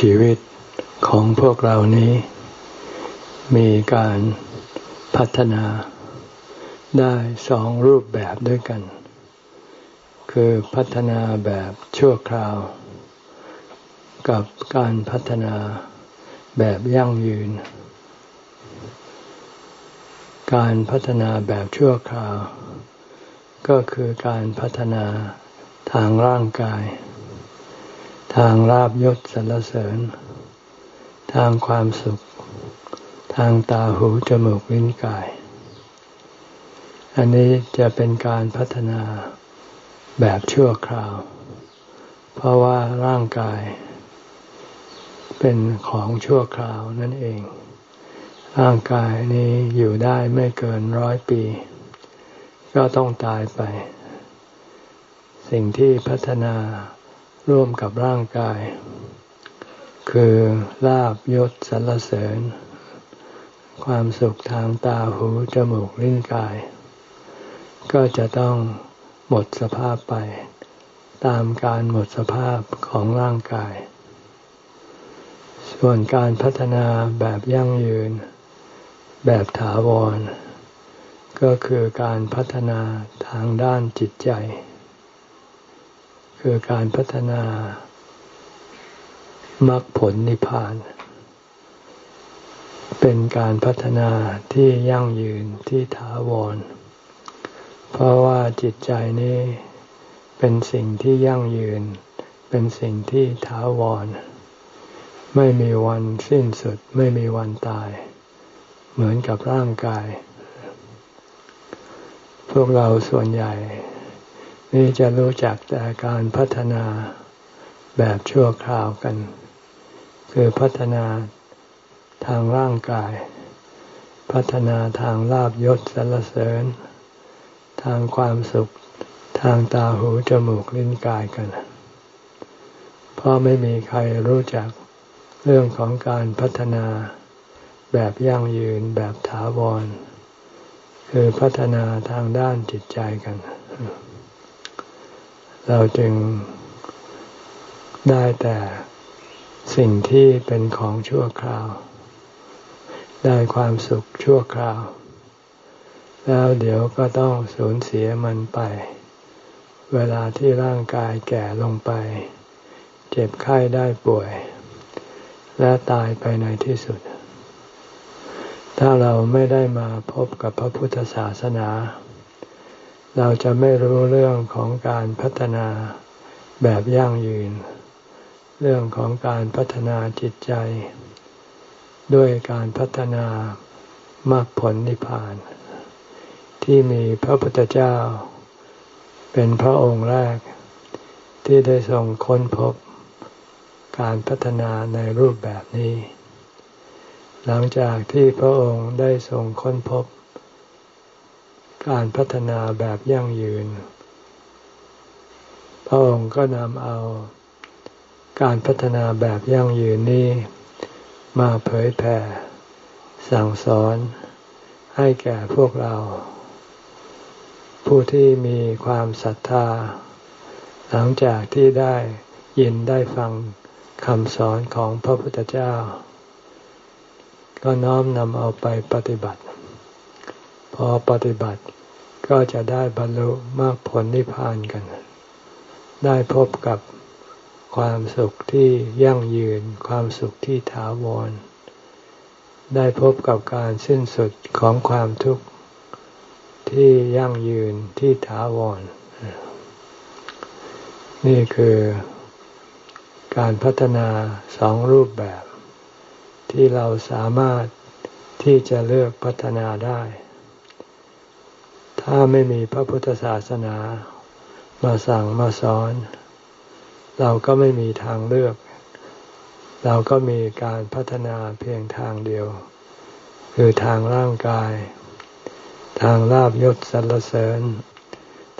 ชีวิตของพวกเรานี้ มีการพัฒนาได้สองรูปแบบด้วยกัน คือพัฒนาแบบชั่วคราว กับการพัฒนาแบบยั่งยืน การพัฒนาแบบชั่วคราว ก็คือการพัฒนาทางร่างกาย ทางราบยศสรรเสริญ ทางความสุข ทางตาหูจมูกลิ้นกาย อันนี้จะเป็นการพัฒนาแบบชั่วคราว เพราะว่าร่างกาย เป็นของชั่วคราวนั่นเอง ร่างกายนี้อยู่ได้ไม่เกินร้อยปี ก็ต้องตายไป สิ่งที่พัฒนา ร่วมกับร่างกาย คือลาบยศสรรเสริญ ความสุขทางตาหูจมูกลิ้นกาย ก็จะต้องหมดสภาพไป ตามการหมดสภาพของร่างกาย ส่วนการพัฒนาแบบยั่งยืน แบบถาวร ก็คือการพัฒนาทางด้านจิตใจ คือการพัฒนามรรคผลนิพพาน เป็นการพัฒนาที่ยั่งยืนที่ถาวร เพราะว่าจิตใจนี้เป็นสิ่งที่ยั่งยืน เป็นสิ่งที่ถาวร ไม่มีวันสิ้นสุด ไม่มีวันตาย เหมือนกับร่างกาย พวกเราส่วนใหญ่ นี่จะรู้จักแต่การพัฒนาแบบชั่วคราวกัน คือพัฒนาทางร่างกาย พัฒนาทางลาบยศสรรเสริญ ทางความสุขทางตาหูจมูกลิ้นกายกัน เพราะไม่มีใครรู้จักเรื่องของการพัฒนาแบบยั่งยืนแบบถาวร คือพัฒนาทางด้านจิตใจกัน เราจึงได้แต่สิ่งที่เป็นของชั่วคราว ได้ความสุขชั่วคราว แล้วเดี๋ยวก็ต้องสูญเสียมันไป เวลาที่ร่างกายแก่ลงไป เจ็บไข้ได้ป่วย และตายไปในที่สุด ถ้าเราไม่ได้มาพบกับพระพุทธศาสนา เราจะไม่รู้เรื่องของการพัฒนาแบบยั่งยืน เรื่องของการพัฒนาจิตใจ ด้วยการพัฒนามรรคผลนิพพาน ที่มีพระพุทธเจ้า เป็นพระองค์แรก ที่ได้ทรงค้นพบการพัฒนาในรูปแบบนี้ หลังจากที่พระองค์ได้ทรงค้นพบ การพัฒนาแบบยั่งยืน พระองค์ก็นำเอาการพัฒนาแบบยั่งยืนนี้ มาเผยแผ่ สั่งสอนให้แก่พวกเรา ผู้ที่มีความศรัทธา หลังจากที่ได้ยินได้ฟังคำสอนของพระพุทธเจ้า ก็น้อมนำเอาไปปฏิบัติ อปฏิบัติก็จะได้บรรลุมรรคผลนิพพานกัน ได้พบกับความสุขที่ยั่งยืน ความสุขที่ถาวร ได้พบกับการสิ้นสุดของความทุกข์ที่ยั่งยืนที่ถาวร นี่คือการพัฒนาสองรูปแบบ ที่เราสามารถที่จะเลือกพัฒนาได้ ถ้าไม่มีพระพุทธศาสนา มาสั่งมาสอน เราก็ไม่มีทางเลือก เราก็มีการพัฒนาเพียงทางเดียว คือทางร่างกาย ทางลาบยศสรรเสริญ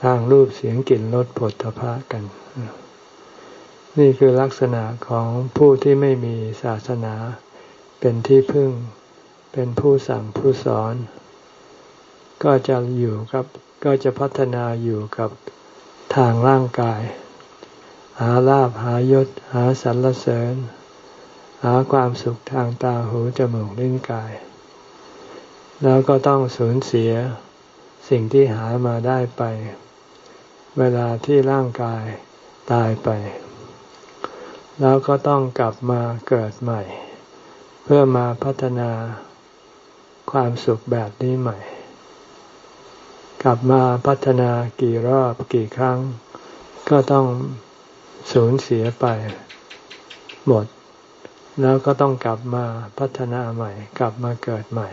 ทางรูปเสียงกลิ่นรสผลพะกัน นี่คือลักษณะของผู้ที่ไม่มีศาสนา เป็นที่พึ่ง เป็นผู้สั่งผู้สอน ก็จะอยู่กับก็จะพัฒนาอยู่กับทางร่างกาย หาลาบหายศ หาสรรเสริญหหาความสุขทางตาหูจมูกลิ้นกาย แล้วก็ต้องสูญเสียสิ่งที่หามาได้ไป เวลาที่ร่างกายตายไป แล้วก็ต้องกลับมาเกิดใหม่ เพื่อมาพัฒนาความสุขแบบนี้ใหม่ กลับมาพัฒนากี่รอบกี่ครั้ง ก็ต้องสูญเสียไปหมด แล้วก็ต้องกลับมาพัฒนาใหม่ กลับมาเกิดใหม่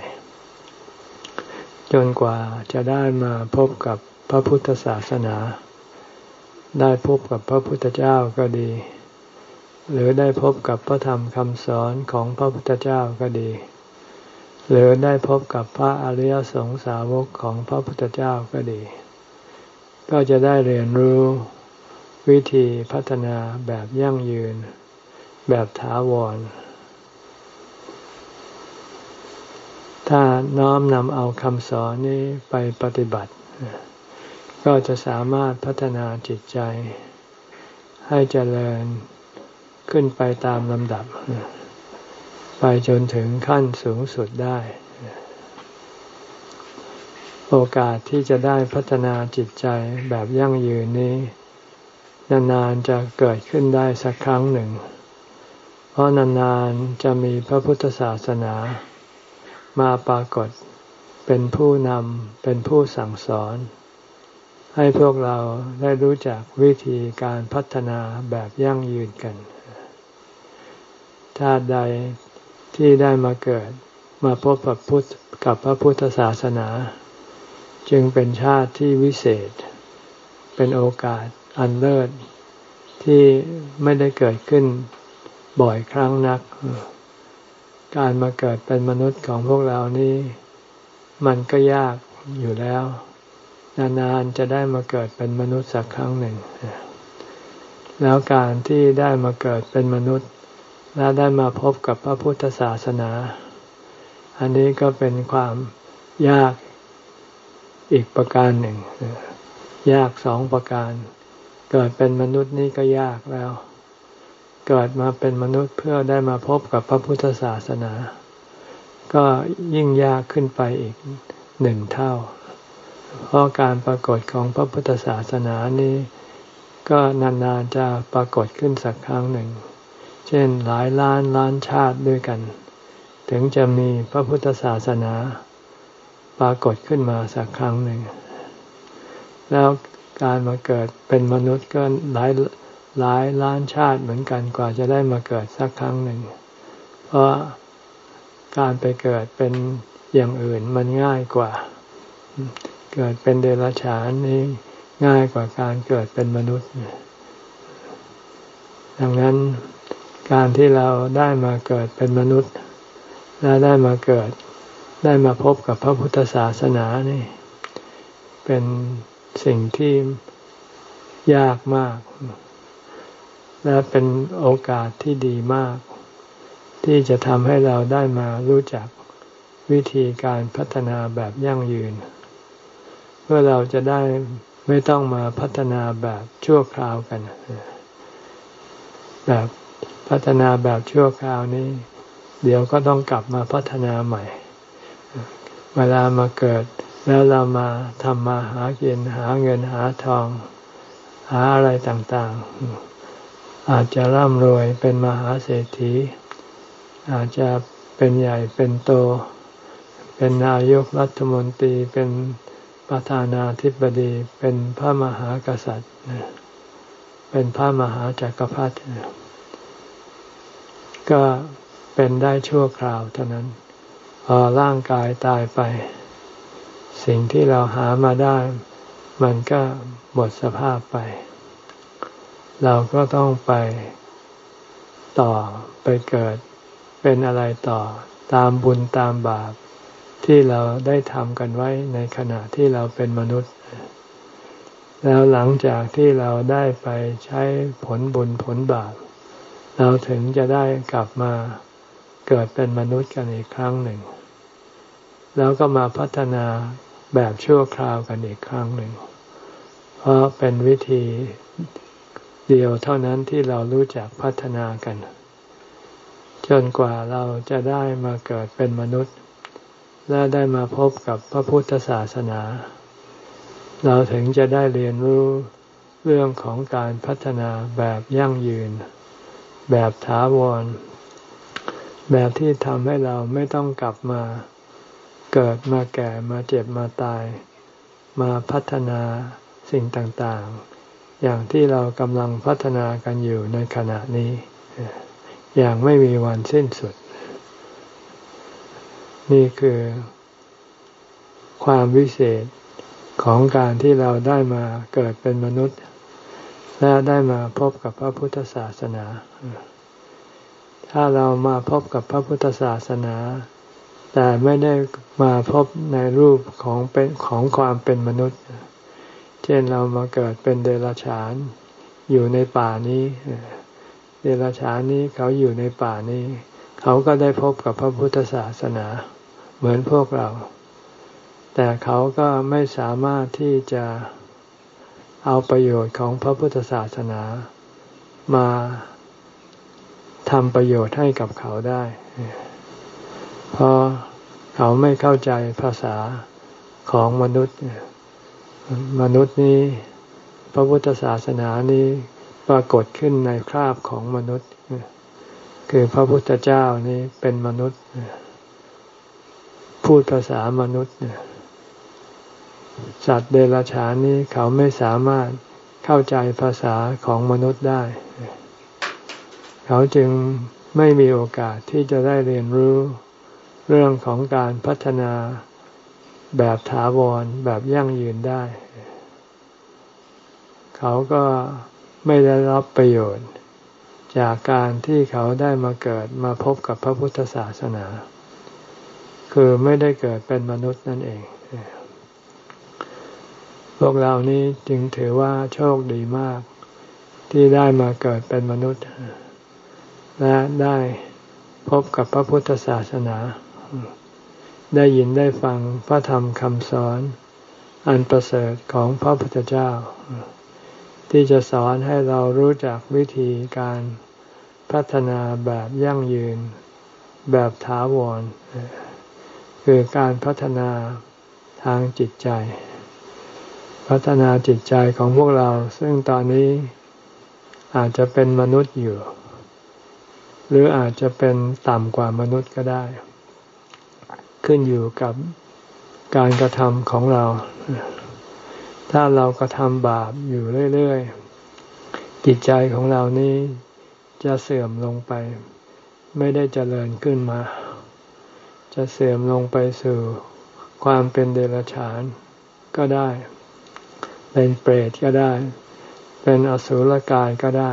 จนกว่าจะได้มาพบกับพระพุทธศาสนา ได้พบกับพระพุทธเจ้าก็ดี หรือได้พบกับพระธรรมคำสอนของพระพุทธเจ้าก็ดี หรือได้พบกับพระอริยสงสาวกของพระพุทธเจ้าก็ดี ก็จะได้เรียนรู้วิธีพัฒนาแบบยั่งยืน แบบถาวร ถ้าน้อมนำเอาคำสอนนี้ไปปฏิบัติ ก็จะสามารถพัฒนาจิตใจ ให้เจริญขึ้นไปตามลำดับ ไปจนถึงขั้นสูงสุดได้ โอกาสที่จะได้พัฒนาจิตใจแบบยั่งยืนนี้ นานๆจะเกิดขึ้นได้สักครั้งหนึ่ง เพราะนานๆจะมีพระพุทธศาสนา มาปรากฏเป็นผู้นำเป็นผู้สั่งสอน ให้พวกเราได้รู้จักวิธีการพัฒนาแบบยั่งยืนกันถ้าใด ที่ได้มาเกิดมาพบกับพุทธกับพระพุทธศาสนา จึงเป็นชาติที่วิเศษ เป็นโอกาสอันเลิศที่ไม่ได้เกิดขึ้นบ่อยครั้งนัก การมาเกิดเป็นมนุษย์ของพวกเรานี้มันก็ยากอยู่แล้ว นานๆจะได้มาเกิดเป็นมนุษย์สักครั้งหนึ่ง แล้วการที่ได้มาเกิดเป็นมนุษย์ และได้มาพบกับพระพุทธศาสนา อันนี้ก็เป็นความยากอีกประการหนึ่ง ยากสองประการ เกิดเป็นมนุษย์นี่ก็ยากแล้ว เกิดมาเป็นมนุษย์เพื่อได้มาพบกับพระพุทธศาสนา ก็ยิ่งยากขึ้นไปอีกหนึ่งเท่า เพราะการปรากฏของพระพุทธศาสนานี้ ก็นานๆจะปรากฏขึ้นสักครั้งหนึ่ง เช่นหลายล้านล้านชาติด้วยกัน ถึงจะมีพระพุทธศาสนาปรากฏขึ้นมาสักครั้งหนึ่ง แล้วการมาเกิดเป็นมนุษย์ก็หลายหลายล้านชาติเหมือนกันกว่าจะได้มาเกิดสักครั้งหนึ่ง เพราะการไปเกิดเป็นอย่างอื่นมันง่ายกว่า เกิดเป็นเดรัจฉานนี่ง่ายกว่าการเกิดเป็นมนุษย์ ดังนั้น การที่เราได้มาเกิดเป็นมนุษย์ และได้มาเกิด ได้มาพบกับพระพุทธศาสนานี่ เป็นสิ่งที่ยากมาก และเป็นโอกาสที่ดีมาก ที่จะทำให้เราได้มารู้จักวิธีการพัฒนาแบบยั่งยืน เพื่อเราจะได้ไม่ต้องมาพัฒนาแบบชั่วคราวกัน แบบ พัฒนาแบบชั่วคราวนี้ เดี๋ยวก็ต้องกลับมาพัฒนาใหม่ เวลามาเกิด แล้วเรามาทำมาหาเงินหาเงินหาทอง หาอะไรต่างๆ อาจจะร่ำรวยเป็นมหาเศรษฐี อาจจะเป็นใหญ่เป็นโต เป็นนายกรัฐมนตรีเป็นประธานาธิบดีเป็นพระมหากษัตริย์ เป็นพระมหาจากักรพรรดิ ก็เป็นได้ชั่วคราวเท่านั้น พอร่างกายตายไป สิ่งที่เราหามาได้ มันก็หมดสภาพไป เราก็ต้องไปต่อไปเกิดเป็นอะไรต่อตามบุญตามบาปที่เราได้ทำกันไว้ในขณะที่เราเป็นมนุษย์ แล้วหลังจากที่เราได้ไปใช้ผลบุญผลบาป เราถึงจะได้กลับมาเกิดเป็นมนุษย์กันอีกครั้งหนึ่ง แล้วก็มาพัฒนาแบบชั่วคราวกันอีกครั้งหนึ่ง เพราะเป็นวิธีเดียวเท่านั้นที่เรารู้จักพัฒนากัน จนกว่าเราจะได้มาเกิดเป็นมนุษย์ และได้มาพบกับพระพุทธศาสนา เราถึงจะได้เรียนรู้เรื่องของการพัฒนาแบบยั่งยืน แบบถาวร แบบที่ทำให้เราไม่ต้องกลับมาเกิดมาแก่มาเจ็บมาตาย มาพัฒนาสิ่งต่างๆ อย่างที่เรากำลังพัฒนากันอยู่ในขณะนี้ อย่างไม่มีวันสิ้นสุด นี่คือความวิเศษของการที่เราได้มาเกิดเป็นมนุษย์ และได้มาพบกับพระพุทธศาสนา ถ้าเรามาพบกับพระพุทธศาสนา แต่ไม่ได้มาพบในรูปของเป็นของความเป็นมนุษย์ เช่นเรามาเกิดเป็นเดรัจฉานอยู่ในป่านี้ เดรัจฉานนี้เขาอยู่ในป่านี้ เขาก็ได้พบกับพระพุทธศาสนา เหมือนพวกเรา แต่เขาก็ไม่สามารถที่จะ เอาประโยชน์ของพระพุทธศาสนามาทำประโยชน์ให้กับเขาได้ เพราะเขาไม่เข้าใจภาษาของมนุษย์ มนุษย์นี้ พระพุทธศาสนานี้ปรากฏขึ้นในคราบของมนุษย์ คือพระพุทธเจ้านี้เป็นมนุษย์ พูดภาษามนุษย์ สัตว์เดรัจฉานนี้เขาไม่สามารถเข้าใจภาษาของมนุษย์ได้ เขาจึงไม่มีโอกาสที่จะได้เรียนรู้เรื่องของการพัฒนาแบบถาวรแบบยั่งยืนได้ เขาก็ไม่ได้รับประโยชน์ จากการที่เขาได้มาเกิดมาพบกับพระพุทธศาสนา คือไม่ได้เกิดเป็นมนุษย์นั่นเอง พวกเรานี้จึงถือว่าโชคดีมาก ที่ได้มาเกิดเป็นมนุษย์ และได้พบกับพระพุทธศาสนา ได้ยินได้ฟังพระธรรมคำสอน อันประเสริฐของพระพุทธเจ้า ที่จะสอนให้เรารู้จักวิธีการพัฒนาแบบยั่งยืน แบบถาวร คือการพัฒนาทางจิตใจ พัฒนาจิตใจของพวกเราซึ่งตอนนี้อาจจะเป็นมนุษย์อยู่ หรืออาจจะเป็นต่ำกว่ามนุษย์ก็ได้ ขึ้นอยู่กับการกระทำของเรา ถ้าเรากระทำบาปอยู่เรื่อยๆ จิตใจของเรานี้จะเสื่อมลงไป ไม่ได้เจริญขึ้นมา จะเสื่อมลงไปสู่ความเป็นเดรัจฉานก็ได้ เป็นเปรตก็ได้ เป็นอสุรกายก็ได้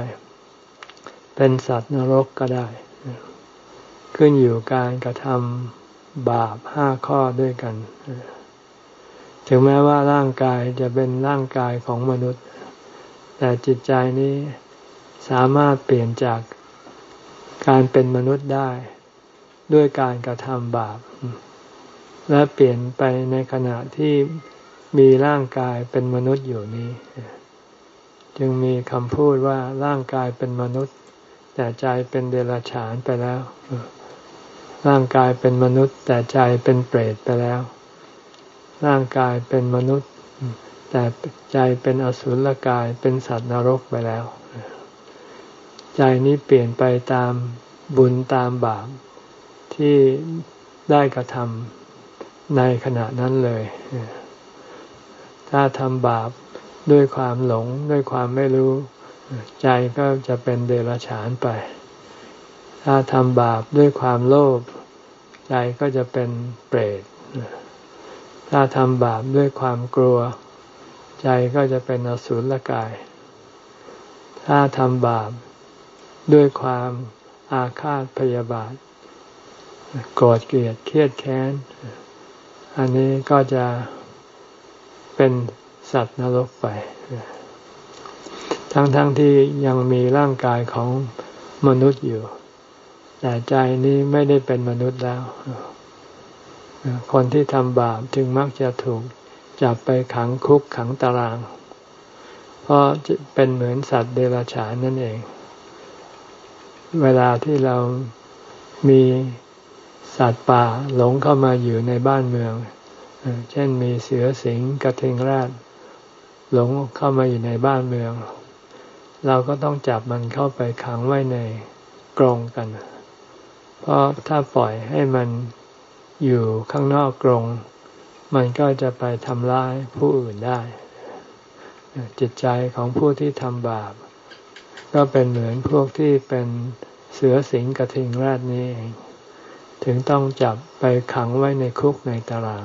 เป็นสัตว์นรกก็ได้ ขึ้นอยู่การกระทำบาปห้าข้อด้วยกัน ถึงแม้ว่าร่างกายจะเป็นร่างกายของมนุษย์ แต่จิตใจนี้สามารถเปลี่ยนจากการเป็นมนุษย์ได้ ด้วยการกระทำบาป และเปลี่ยนไปในขณะที่ มีร่างกายเป็นมนุษย์อยู่นี้ จึงมีคำพูดว่าร่างกายเป็นมนุษย์ แต่ใจเป็นเดรัจฉานไปแล้ว ร่างกายเป็นมนุษย์ แต่ใจเป็นเปรตไปแล้ว ร่างกายเป็นมนุษย์ แต่ใจเป็นอสุรกายเป็นสัตว์นรกไปแล้ว ใจนี้เปลี่ยนไปตามบุญตามบาปที่ได้กระทำในขณะนั้นเลย ถ้าทำบาปด้วยความหลงด้วยความไม่รู้ ใจก็จะเป็นเดรัจฉานไป ถ้าทำบาปด้วยความโลภใจก็จะเป็นเปรต ถ้าทำบาปด้วยความกลัว ใจก็จะเป็นอสุรกาย ถ้าทำบาปด้วยความอาฆาตพยาบาทโกรธเกลียดเครียดแค้น อันนี้ก็จะ เป็นสัตว์นรกไป ทั้งๆทที่ยังมีร่างกายของมนุษย์อยู่ แต่ใจนี้ไม่ได้เป็นมนุษย์แล้ว คนที่ทำบาปจึงมักจะถูกจับไปขังคุกขังตาราง เพราะเป็นเหมือนสัตว์เดรัจฉานนั่นเอง เวลาที่เรามีสัตว์ป่าหลงเข้ามาอยู่ในบ้านเมือง เช่นมีเสือสิงกระเทงราดหลงเข้ามาอยู่ในบ้านเมือง เราก็ต้องจับมันเข้าไปขังไว้ในกรงกัน เพราะถ้าปล่อยให้มันอยู่ข้างนอกกรง มันก็จะไปทำร้ายผู้อื่นได้ จิตใจของผู้ที่ทำบาป ก็เป็นเหมือนพวกที่เป็นเสือสิงกระทิงแรดนี้เองถึงต้องจับไปขังไว้ในคุกในตาราง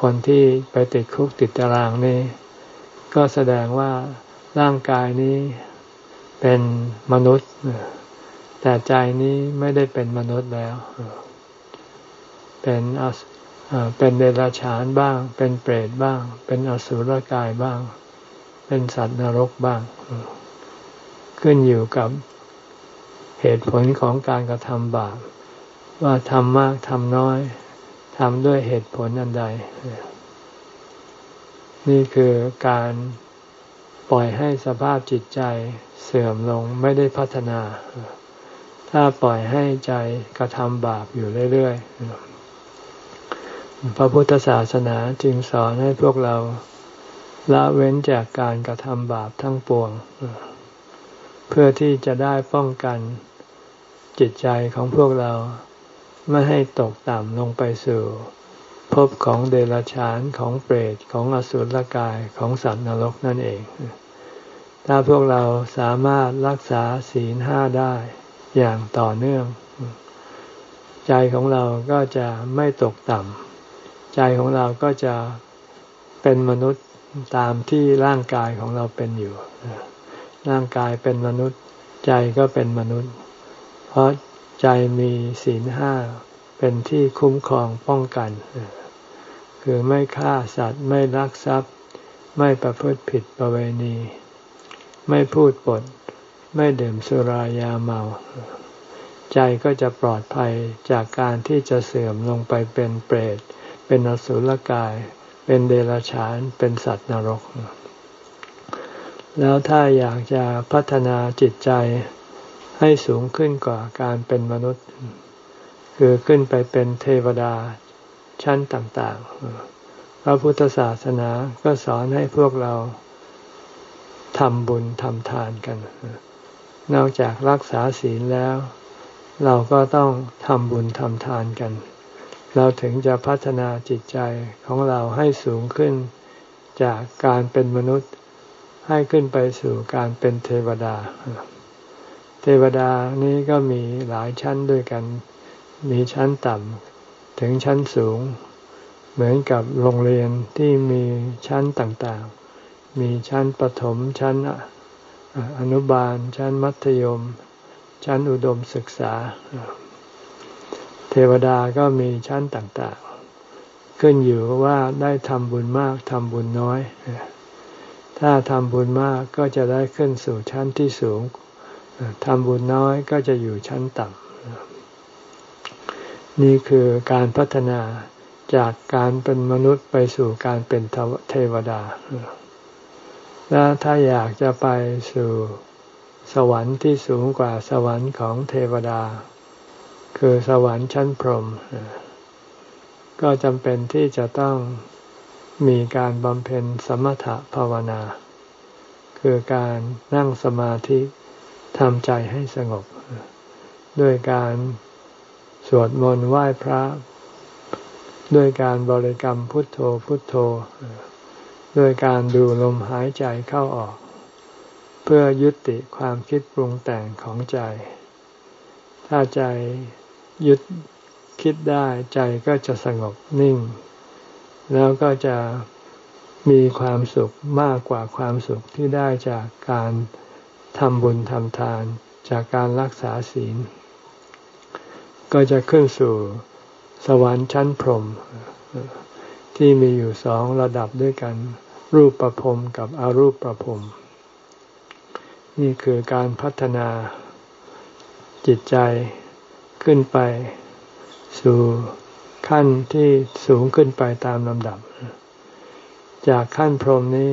คนที่ไปติดคุกติดตารางนี่ก็แสดงว่าร่างกายนี้เป็นมนุษย์ แต่ใจนี้ไม่ได้เป็นมนุษย์แล้ว เป็นเป็นเดรัจฉานบ้าง เป็นเปรตบ้าง เป็นอสุรกายบ้าง เป็นสัตว์นรกบ้าง ขึ้นอยู่กับเหตุผลของการกระทำบาปว่าทำมากทำน้อย ทำด้วยเหตุผลอันใด นี่คือการปล่อยให้สภาพจิตใจเสื่อมลงไม่ได้พัฒนา ถ้าปล่อยให้ใจกระทำบาปอยู่เรื่อยๆ พระพุทธศาสนาจึงสอนให้พวกเราละเว้นจากการกระทำบาปทั้งปวง เพื่อที่จะได้ป้องกันจิตใจของพวกเรา ไม่ให้ตกต่ำลงไปสู่ภพของเดรัจฉานของเปรตของอสุรกายของสัตว์นรกนั่นเอง ถ้าพวกเราสามารถรักษาศีลห้าได้อย่างต่อเนื่อง ใจของเราก็จะไม่ตกต่ำใจของเราก็จะเป็นมนุษย์ตามที่ร่างกายของเราเป็นอยู่ ร่างกายเป็นมนุษย์ ใจก็เป็นมนุษย์ เพราะ ใจมีศีลห้าเป็นที่คุ้มครองป้องกัน คือไม่ฆ่าสัตว์ไม่ลักทรัพย์ ไม่ประพฤติผิดประเวณี ไม่พูดปด ไม่ดื่มสุรายาเมา ใจก็จะปลอดภัยจากการที่จะเสื่อมลงไปเป็นเปรต เป็นอสุรกาย เป็นเดรัจฉาน เป็นสัตว์นรก แล้วถ้าอยากจะพัฒนาจิตใจ ให้สูงขึ้นกว่าการเป็นมนุษย์ คือขึ้นไปเป็นเทวดาชั้นต่าง ๆ พระพุทธศาสนาก็สอนให้พวกเราทำบุญทำทานกัน นอกจากรักษาศีลแล้ว เราก็ต้องทำบุญทำทานกัน เราถึงจะพัฒนาจิตใจของเราให้สูงขึ้นจากการเป็นมนุษย์ ให้ขึ้นไปสู่การเป็นเทวดา เทวดานี้ก็มีหลายชั้นด้วยกัน มีชั้นต่ำถึงชั้นสูง เหมือนกับโรงเรียนที่มีชั้นต่างๆ มีชั้นประถมชั้นอนุบาล ชั้นมัธยม ชั้นอุดมศึกษา เทวดาก็มีชั้นต่างๆ ขึ้นอยู่ว่าได้ทำบุญมากทำบุญน้อย ถ้าทำบุญมากก็จะได้ขึ้นสู่ชั้นที่สูง ทำบุญน้อยก็จะอยู่ชั้นต่ำนี่คือการพัฒนาจากการเป็นมนุษย์ไปสู่การเป็นเทวดา และถ้าอยากจะไปสู่สวรรค์ที่สูงกว่าสวรรค์ของเทวดา คือสวรรค์ชั้นพรหมก็จำเป็นที่จะต้องมีการบำเพ็ญสมถะภาวนา คือการนั่งสมาธิ ทำใจให้สงบ ด้วยการสวดมนต์ไหว้พระ ด้วยการบริกรรมพุทโธพุทโธ ด้วยการดูลมหายใจเข้าออก เพื่อยุติความคิดปรุงแต่งของใจ ถ้าใจยึดคิดได้ใจก็จะสงบนิ่ง แล้วก็จะมีความสุขมากกว่าความสุขที่ได้จากการ ทำบุญทำทานจากการรักษาศีล ก็จะขึ้นสู่สวรรค์ชั้นพรหมที่มีอยู่สองระดับด้วยกัน รูปประพรมกับอรูปประพรมนี่คือการพัฒนาจิตใจขึ้นไปสู่ขั้นที่สูงขึ้นไปตามลำดับ จากขั้นพรหมนี้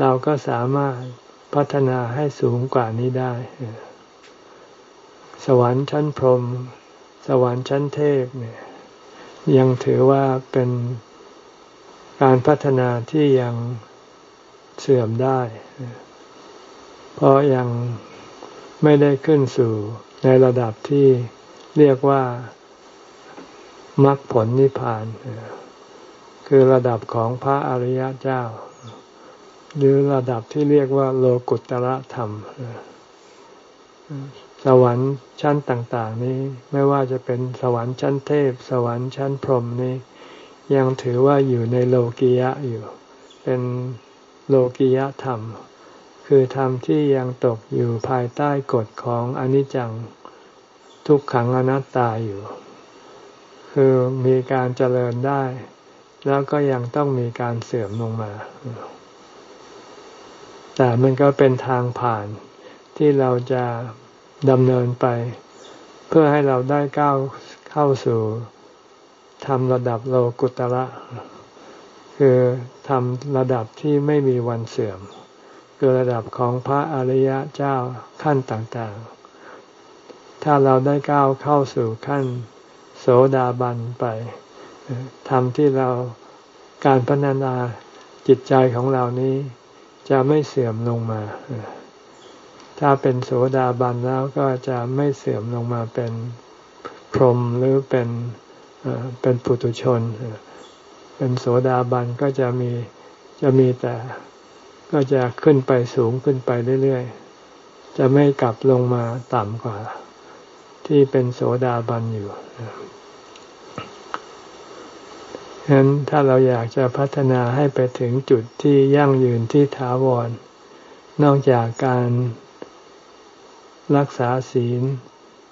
เราก็สามารถ พัฒนาให้สูงกว่านี้ได้ สวรรค์ชั้นพรหมสวรรค์ชั้นเทพเนี่ยยังถือว่าเป็นการพัฒนาที่ยังเสื่อมได้ เพราะยังไม่ได้ขึ้นสู่ในระดับที่เรียกว่ามรรคผลนิพพาน คือระดับของพระอริยเจ้า หรือระดับที่เรียกว่า โลกุตระธรรม สวรรค์ชั้นต่าง ๆ นี้ไม่ว่าจะเป็นสวรรค์ชั้นเทพ สวรรค์ชั้นพรหมนี้ ยังถือว่าอยู่ในโลกียะอยู่ เป็นโลกียะธรรม คือธรรมที่ยังตกอยู่ภายใต้กฎของอนิจจังทุกขังอนัตตาอยู่ คือมีการเจริญได้ แล้วก็ยังต้องมีการเสื่อมลงมา แต่มันก็เป็นทางผ่านที่เราจะดำเนินไป เพื่อให้เราได้ก้าวเข้าสู่ทำระดับโลกุตระ คือทำระดับที่ไม่มีวันเสื่อม คือระดับของพระอริยเจ้าขั้นต่างๆ ถ้าเราได้ก้าวเข้าสู่ขั้นโสดาบันไปทำที่เราการพัฒนาจิตใจของเรานี้ จะไม่เสื่อมลงมา ถ้าเป็นโสดาบันแล้วก็จะไม่เสื่อมลงมาเป็นพรหมหรือเป็นเป็นปุถุชน เป็นโสดาบันก็จะมีจะมีแต่ก็จะขึ้นไปสูงขึ้นไปเรื่อยๆ จะไม่กลับลงมาต่ำกว่า ที่เป็นโสดาบันอยู่ ฉะนั้นถ้าเราอยากจะพัฒนาให้ไปถึงจุดที่ยั่งยืนที่ถาวร นอกจากการรักษาศีล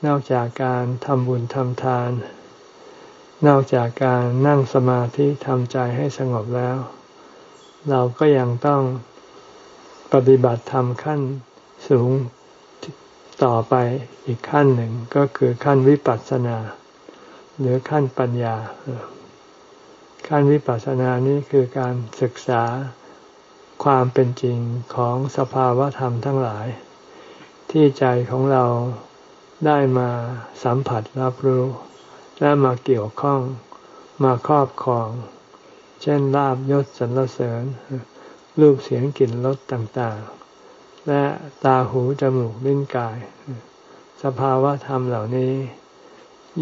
นอกจากการทำบุญทำทาน นอกจากการนั่งสมาธิทำใจให้สงบแล้ว เราก็ยังต้องปฏิบัติธรรมขั้นสูงต่อไปอีกขั้นหนึ่งก็คือขั้นวิปัสสนา หรือขั้นปัญญา ขั้นวิปัสสนานี้คือการศึกษาความเป็นจริงของสภาวะธรรมทั้งหลาย ที่ใจของเราได้มาสัมผัสรับรู้ และมาเกี่ยวข้องมาครอบครอง เช่นลาบยศสรรเสริญ รูปเสียงกลิ่นรสต่างๆ และตาหูจมูกลิ้นกาย สภาวะธรรมเหล่านี้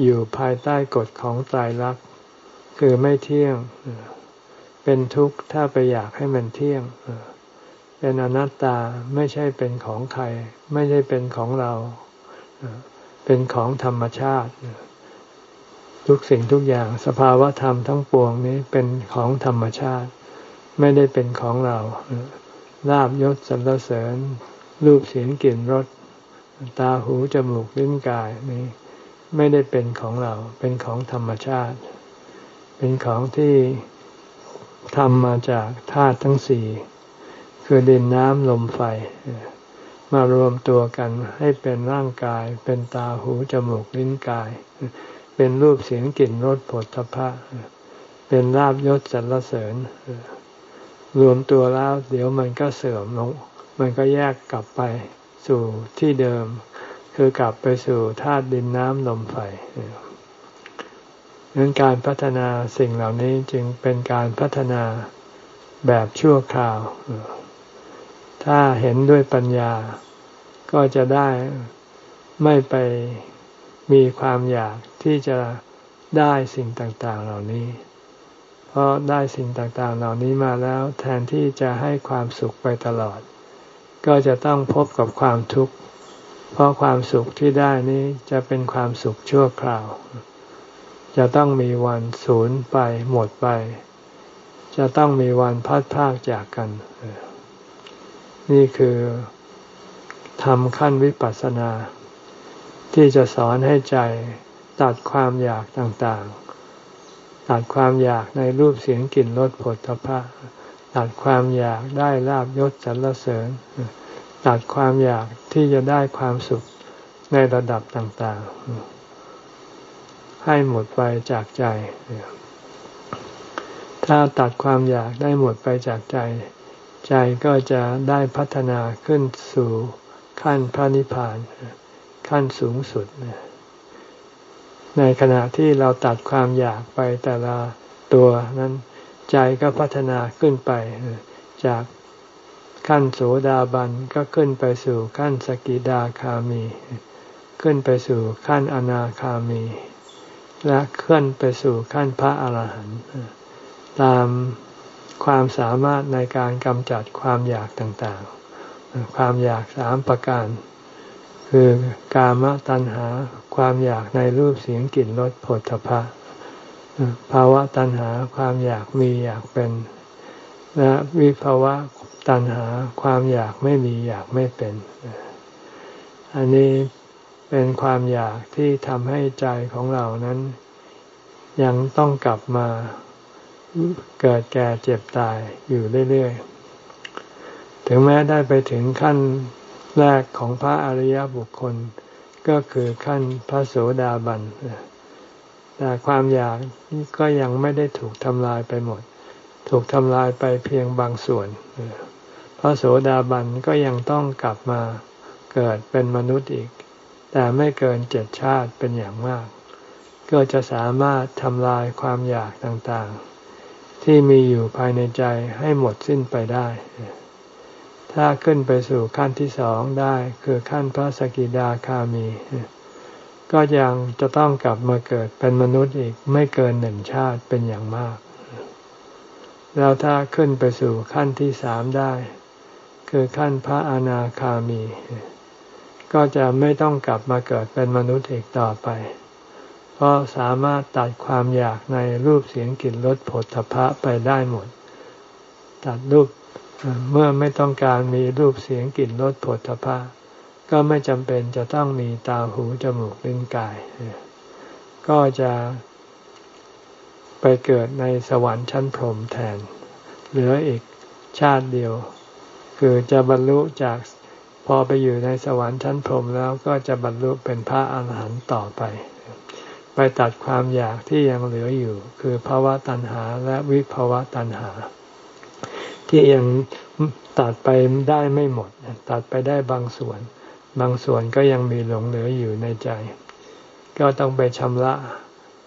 อยู่ภายใต้กฎของตายรัก คือไม่เที่ยง เป็นทุกข์ถ้าไปอยากให้มันเที่ยง เป็นอนัตตาไม่ใช่เป็นของใคร ไม่ใช่เป็นของเรา เป็นของธรรมชาติ ทุกสิ่งทุกอย่างสภาวะธรรมทั้งปวงนี้เป็นของธรรมชาติ ไม่ได้เป็นของเราลาบยศสรรเสริญ รูปเสียงกลิ่นรสตาหูจมูกลิ้นกายนี่ไม่ได้เป็นของเรา เป็นของธรรมชาติ เป็นของที่ทำมาจากธาตุทั้งสี่ คือดินน้ำลมไฟ มารวมตัวกันให้เป็นร่างกาย เป็นตาหูจมูกลิ้นกาย เป็นรูปเสียงกลิ่นรสผลทพะ เป็นลาบยศสรรเสริญ รวมตัวแล้วเดี๋ยวมันก็เสื่อมลง มันก็แยกกลับไปสู่ที่เดิม คือกลับไปสู่ธาตุดินน้ำลมไฟ นั้นการพัฒนาสิ่งเหล่านี้จึงเป็นการพัฒนาแบบชั่วคราว ถ้าเห็นด้วยปัญญา ก็จะได้ไม่ไปมีความอยากที่จะได้สิ่งต่างๆเหล่านี้ เพราะได้สิ่งต่างๆเหล่านี้มาแล้ว แทนที่จะให้ความสุขไปตลอด ก็จะต้องพบกับความทุกข์ เพราะความสุขที่ได้นี้จะเป็นความสุขชั่วคราว จะต้องมีวันสูญไปหมดไป จะต้องมีวันพัดพากจากกัน นี่คือทำขั้นวิปัสสนา ที่จะสอนให้ใจตัดความอยากต่างๆ ตัดความอยากในรูปเสียงกลิ่นรสผลตภะตัดความอยากได้ลาบยศสรรเสริญ ตัดความอยากที่จะได้ความสุขในระดับต่างๆ ให้หมดไปจากใจ ถ้าตัดความอยากได้หมดไปจากใจ ใจก็จะได้พัฒนาขึ้นสู่ขั้นพระนิพพาน ขั้นสูงสุด ในขณะที่เราตัดความอยากไปแต่ละตัวนั้น ใจก็พัฒนาขึ้นไป จากขั้นโสดาบันก็ขึ้นไปสู่ขั้นสกิดาคามี ขึ้นไปสู่ขั้นอนาคามี และขึ้นไปสู่ขั้นพระอาหารหันต์ตามความสามารถในการกำจัดความอยากต่างๆ ความอยากสามประการ คือกามตัณหา ความอยากในรูปเสียงกลิ่นรสผลพะภาวะตัณหาความอยากมีอยากเป็น และวิภาวะตัณหาความอยากไม่มีอยากไม่เป็น อันนี้ เป็นความอยากที่ทำให้ใจของเรานั้น ยังต้องกลับมาเกิดแก่เจ็บตายอยู่เรื่อยๆ ถึงแม้ได้ไปถึงขั้นแรกของพระอริยบุคคล ก็คือขั้นพระโสดาบัน แต่ความอยากก็ยังไม่ได้ถูกทำลายไปหมด ถูกทำลายไปเพียงบางส่วน พระโสดาบันก็ยังต้องกลับมาเกิดเป็นมนุษย์อีก แต่ไม่เกินเจ็ดชาติเป็นอย่างมาก ก็จะสามารถทำลายความอยากต่างๆ ที่มีอยู่ภายในใจให้หมดสิ้นไปได้ ถ้าขึ้นไปสู่ขั้นที่สองได้คือขั้นพระสกิดาคามี ก็ยังจะต้องกลับมาเกิดเป็นมนุษย์อีกไม่เกินหนึ่งชาติเป็นอย่างมาก แล้วถ้าขึ้นไปสู่ขั้นที่สามได้ คือขั้นพระอนาคามี ก็จะไม่ต้องกลับมาเกิดเป็นมนุษย์อีกต่อไป เพราะสามารถตัดความอยากในรูปเสียงกลิ่นรสผลทพะไปได้หมด ตัดรูปเมื่อไม่ต้องการมีรูปเสียงกลิ่นรสผลทพะก็ไม่จำเป็นจะต้องมีตาหูจมูกลิ้นกาย ก็จะไปเกิดในสวรรค์ชั้นพรหมแทน เหลืออีกชาติเดียว คือจะบรรลุจาก พอไปอยู่ในสวรรค์ชั้นพรหมแล้วก็จะบรรลุเป็นพระอาหารหันต์ต่อไป ไปตัดความอยากที่ยังเหลืออยู่ คือภาวะตัณหาและวิภาวะตัณหา ที่ยังตัดไปได้ไม่หมด ตัดไปได้บางส่วน บางส่วนก็ยังมีหลงเหลืออยู่ในใจ ก็ต้องไปชำระ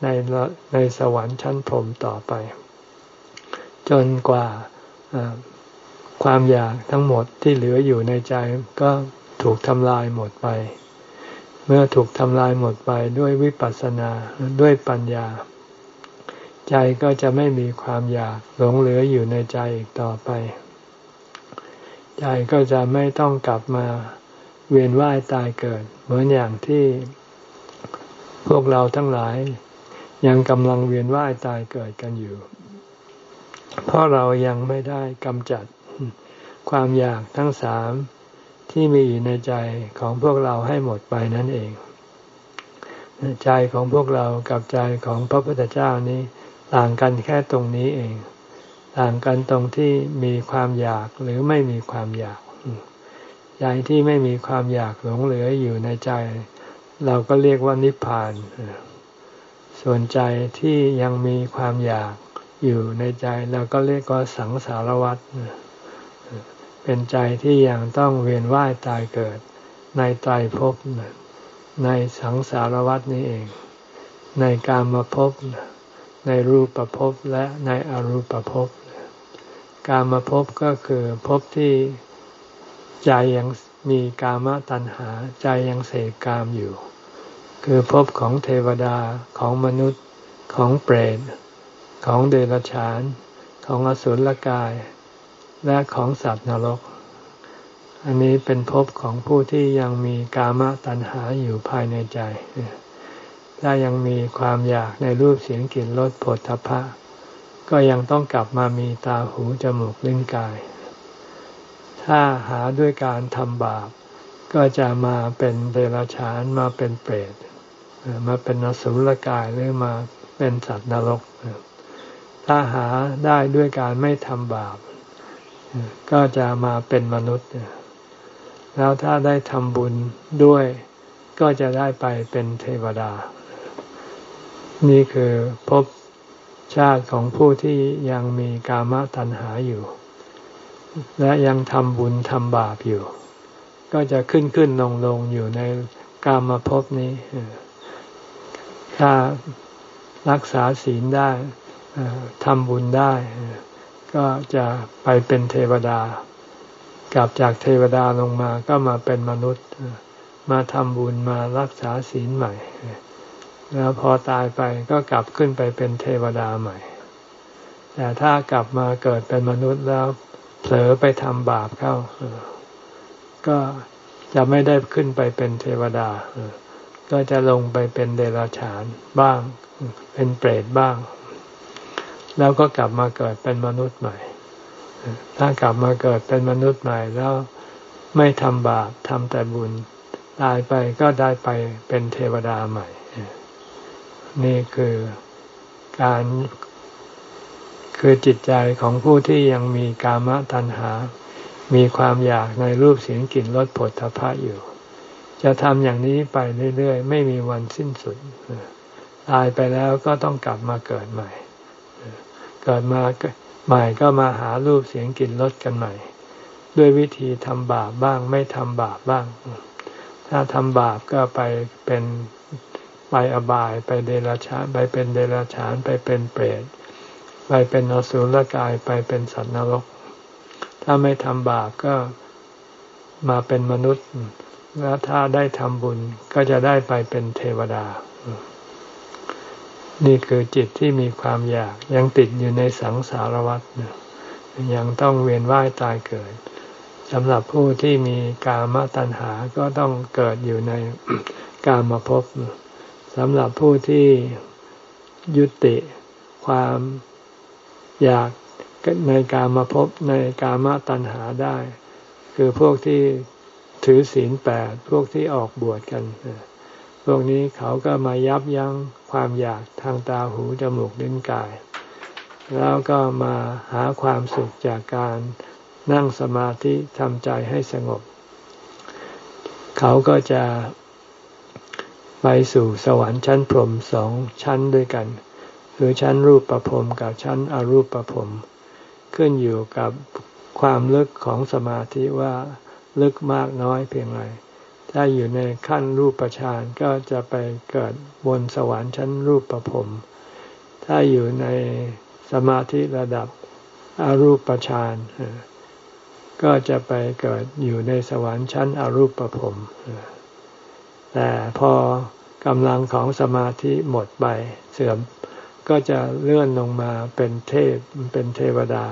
ในในสวรรค์ชั้นพรหมต่อไป จนกว่า ความอยากทั้งหมดที่เหลืออยู่ในใจก็ถูกทำลายหมดไป เมื่อถูกทำลายหมดไปด้วยวิปัสสนาด้วยปัญญา ใจก็จะไม่มีความอยากหลงเหลืออยู่ในใจอีกต่อไป ใจก็จะไม่ต้องกลับมาเวียนว่ายตายเกิด เหมือนอย่างที่พวกเราทั้งหลาย ยังกำลังเวียนว่ายตายเกิดกันอยู่ เพราะเรายังไม่ได้กำจัด ความอยากทั้งสามที่มีอยู่ในใจของพวกเราให้หมดไปนั่นเอง ใจของพวกเรากับใจของพระพุทธเจ้านี้ต่างกันแค่ตรงนี้เอง ต่างกันตรงที่มีความอยากหรือไม่มีความอยาก ใจที่ไม่มีความอยากหลงเหลืออยู่ในใจ เราก็เรียกว่านิพพาน ส่วนใจที่ยังมีความอยากอยู่ในใจเราก็เรียกว่าสังสารวัฏ เป็นใจที่ยังต้องเวียนว่ายตายเกิด ในตายภพในสังสารวัฏนี้เอง ในการมาพบในรูปภพและในอรูปภพการมาพบก็คือภพที่ใจยังมีกามตัณหาใจยังเสกกามอยู่ คือภพของเทวดาของมนุษย์ของเปรตของเดรัจฉาน ของอสุรกาย และของสัตว์นรก อันนี้เป็นภพของผู้ที่ยังมีกามตัณหาอยู่ภายในใจ ถ้ายังมีความอยากในรูปเสียงกลิ่นรสผลทพะ ก็ยังต้องกลับมามีตาหูจมูกลิ้นกาย ถ้าหาด้วยการทำบาป ก็จะมาเป็นเดรัจฉานมาเป็นเปรต มาเป็นนสุลกายหรือมาเป็นสัตว์นรก ถ้าหาได้ด้วยการไม่ทำบาป ก็จะมาเป็นมนุษย์ แล้วถ้าได้ทำบุญด้วย ก็จะได้ไปเป็นเทวดา นี่คือภพชาติของผู้ที่ยังมีกามตัณหาอยู่ และยังทำบุญทำบาปอยู่ ก็จะขึ้นขึ้นลงลงอยู่ในกามาพนี้ ถ้ารักษาศีลได้ทำบุญได้ ก็จะไปเป็นเทวดา กลับจากเทวดาลงมาก็มาเป็นมนุษย์ มาทำบุญมารักษาศีลใหม่ แล้วพอตายไปก็กลับขึ้นไปเป็นเทวดาใหม่ แต่ถ้ากลับมาเกิดเป็นมนุษย์แล้วเผลอไปทำบาปเข้า ก็จะไม่ได้ขึ้นไปเป็นเทวดา ก็จะลงไปเป็นเดรัจฉานบ้าง เป็นเปรตบ้าง แล้วก็กลับมาเกิดเป็นมนุษย์ใหม่ ถ้ากลับมาเกิดเป็นมนุษย์ใหม่แล้วไม่ทำบาปทำแต่บุญตายไปก็ได้ไปเป็นเทวดาใหม่ นี่คือการคือจิตใจของผู้ที่ยังมีกามตัณหา มีความอยากในรูปเสียงกลิ่นรสผลทพะอยู่ จะทำอย่างนี้ไปเรื่อยๆ ไม่มีวันสิ้นสุด ตายไปแล้วก็ต้องกลับมาเกิดใหม่ เกิดมาใหม่ก็มาหารูปเสียงกลิ่นรสกันใหม่ ด้วยวิธีทำบาปบ้าง ไม่ทำบาปบ้าง ถ้าทำบาปก็ไปเป็นไปอบายไปเดรัจฉานไปเป็นเดรัจฉานไปเป็นเปรตไปเป็นอสุรกายไปเป็นสัตว์นรก ถ้าไม่ทำบาปก็มาเป็นมนุษย์ แล้วถ้าได้ทำบุญก็จะได้ไปเป็นเทวดา นี่คือจิตที่มีความอยากยังติดอยู่ในสังสารวัฏยังต้องเวียนว่ายตายเกิดสำหรับผู้ที่มีกามตัณหาก็ต้องเกิดอยู่ในกามภพสำหรับผู้ที่ยุติความอยากในกามาพในกามตัณหาได้ คือพวกที่ถือศีลแปดพวกที่ออกบวชกัน พวกนี้เขาก็มายับยั้งความอยากทางตาหูจมูกลิ้นกาย แล้วก็มาหาความสุขจากการนั่งสมาธิทำใจให้สงบ เขาก็จะไปสู่สวรรค์ชั้นพรมสองชั้นด้วยกัน คือชั้นรูปประพรมกับชั้นอรูปประพรมขึ้นอยู่กับความลึกของสมาธิว่าลึกมากน้อยเพียงไร ถ้าอยู่ในขั้นรูปประชานก็จะไปเกิดบนสวรรค์ชั้นรูปประพรมถ้าอยู่ในสมาธิระดับอรูปประชานก็จะไปเกิดอยู่ในสวรรค์ชั้นอรูปประพรมแต่พอกำลังของสมาธิหมดไปเสื่อมก็จะเลื่อนลงมาเป็นเทพเป็นเทวดา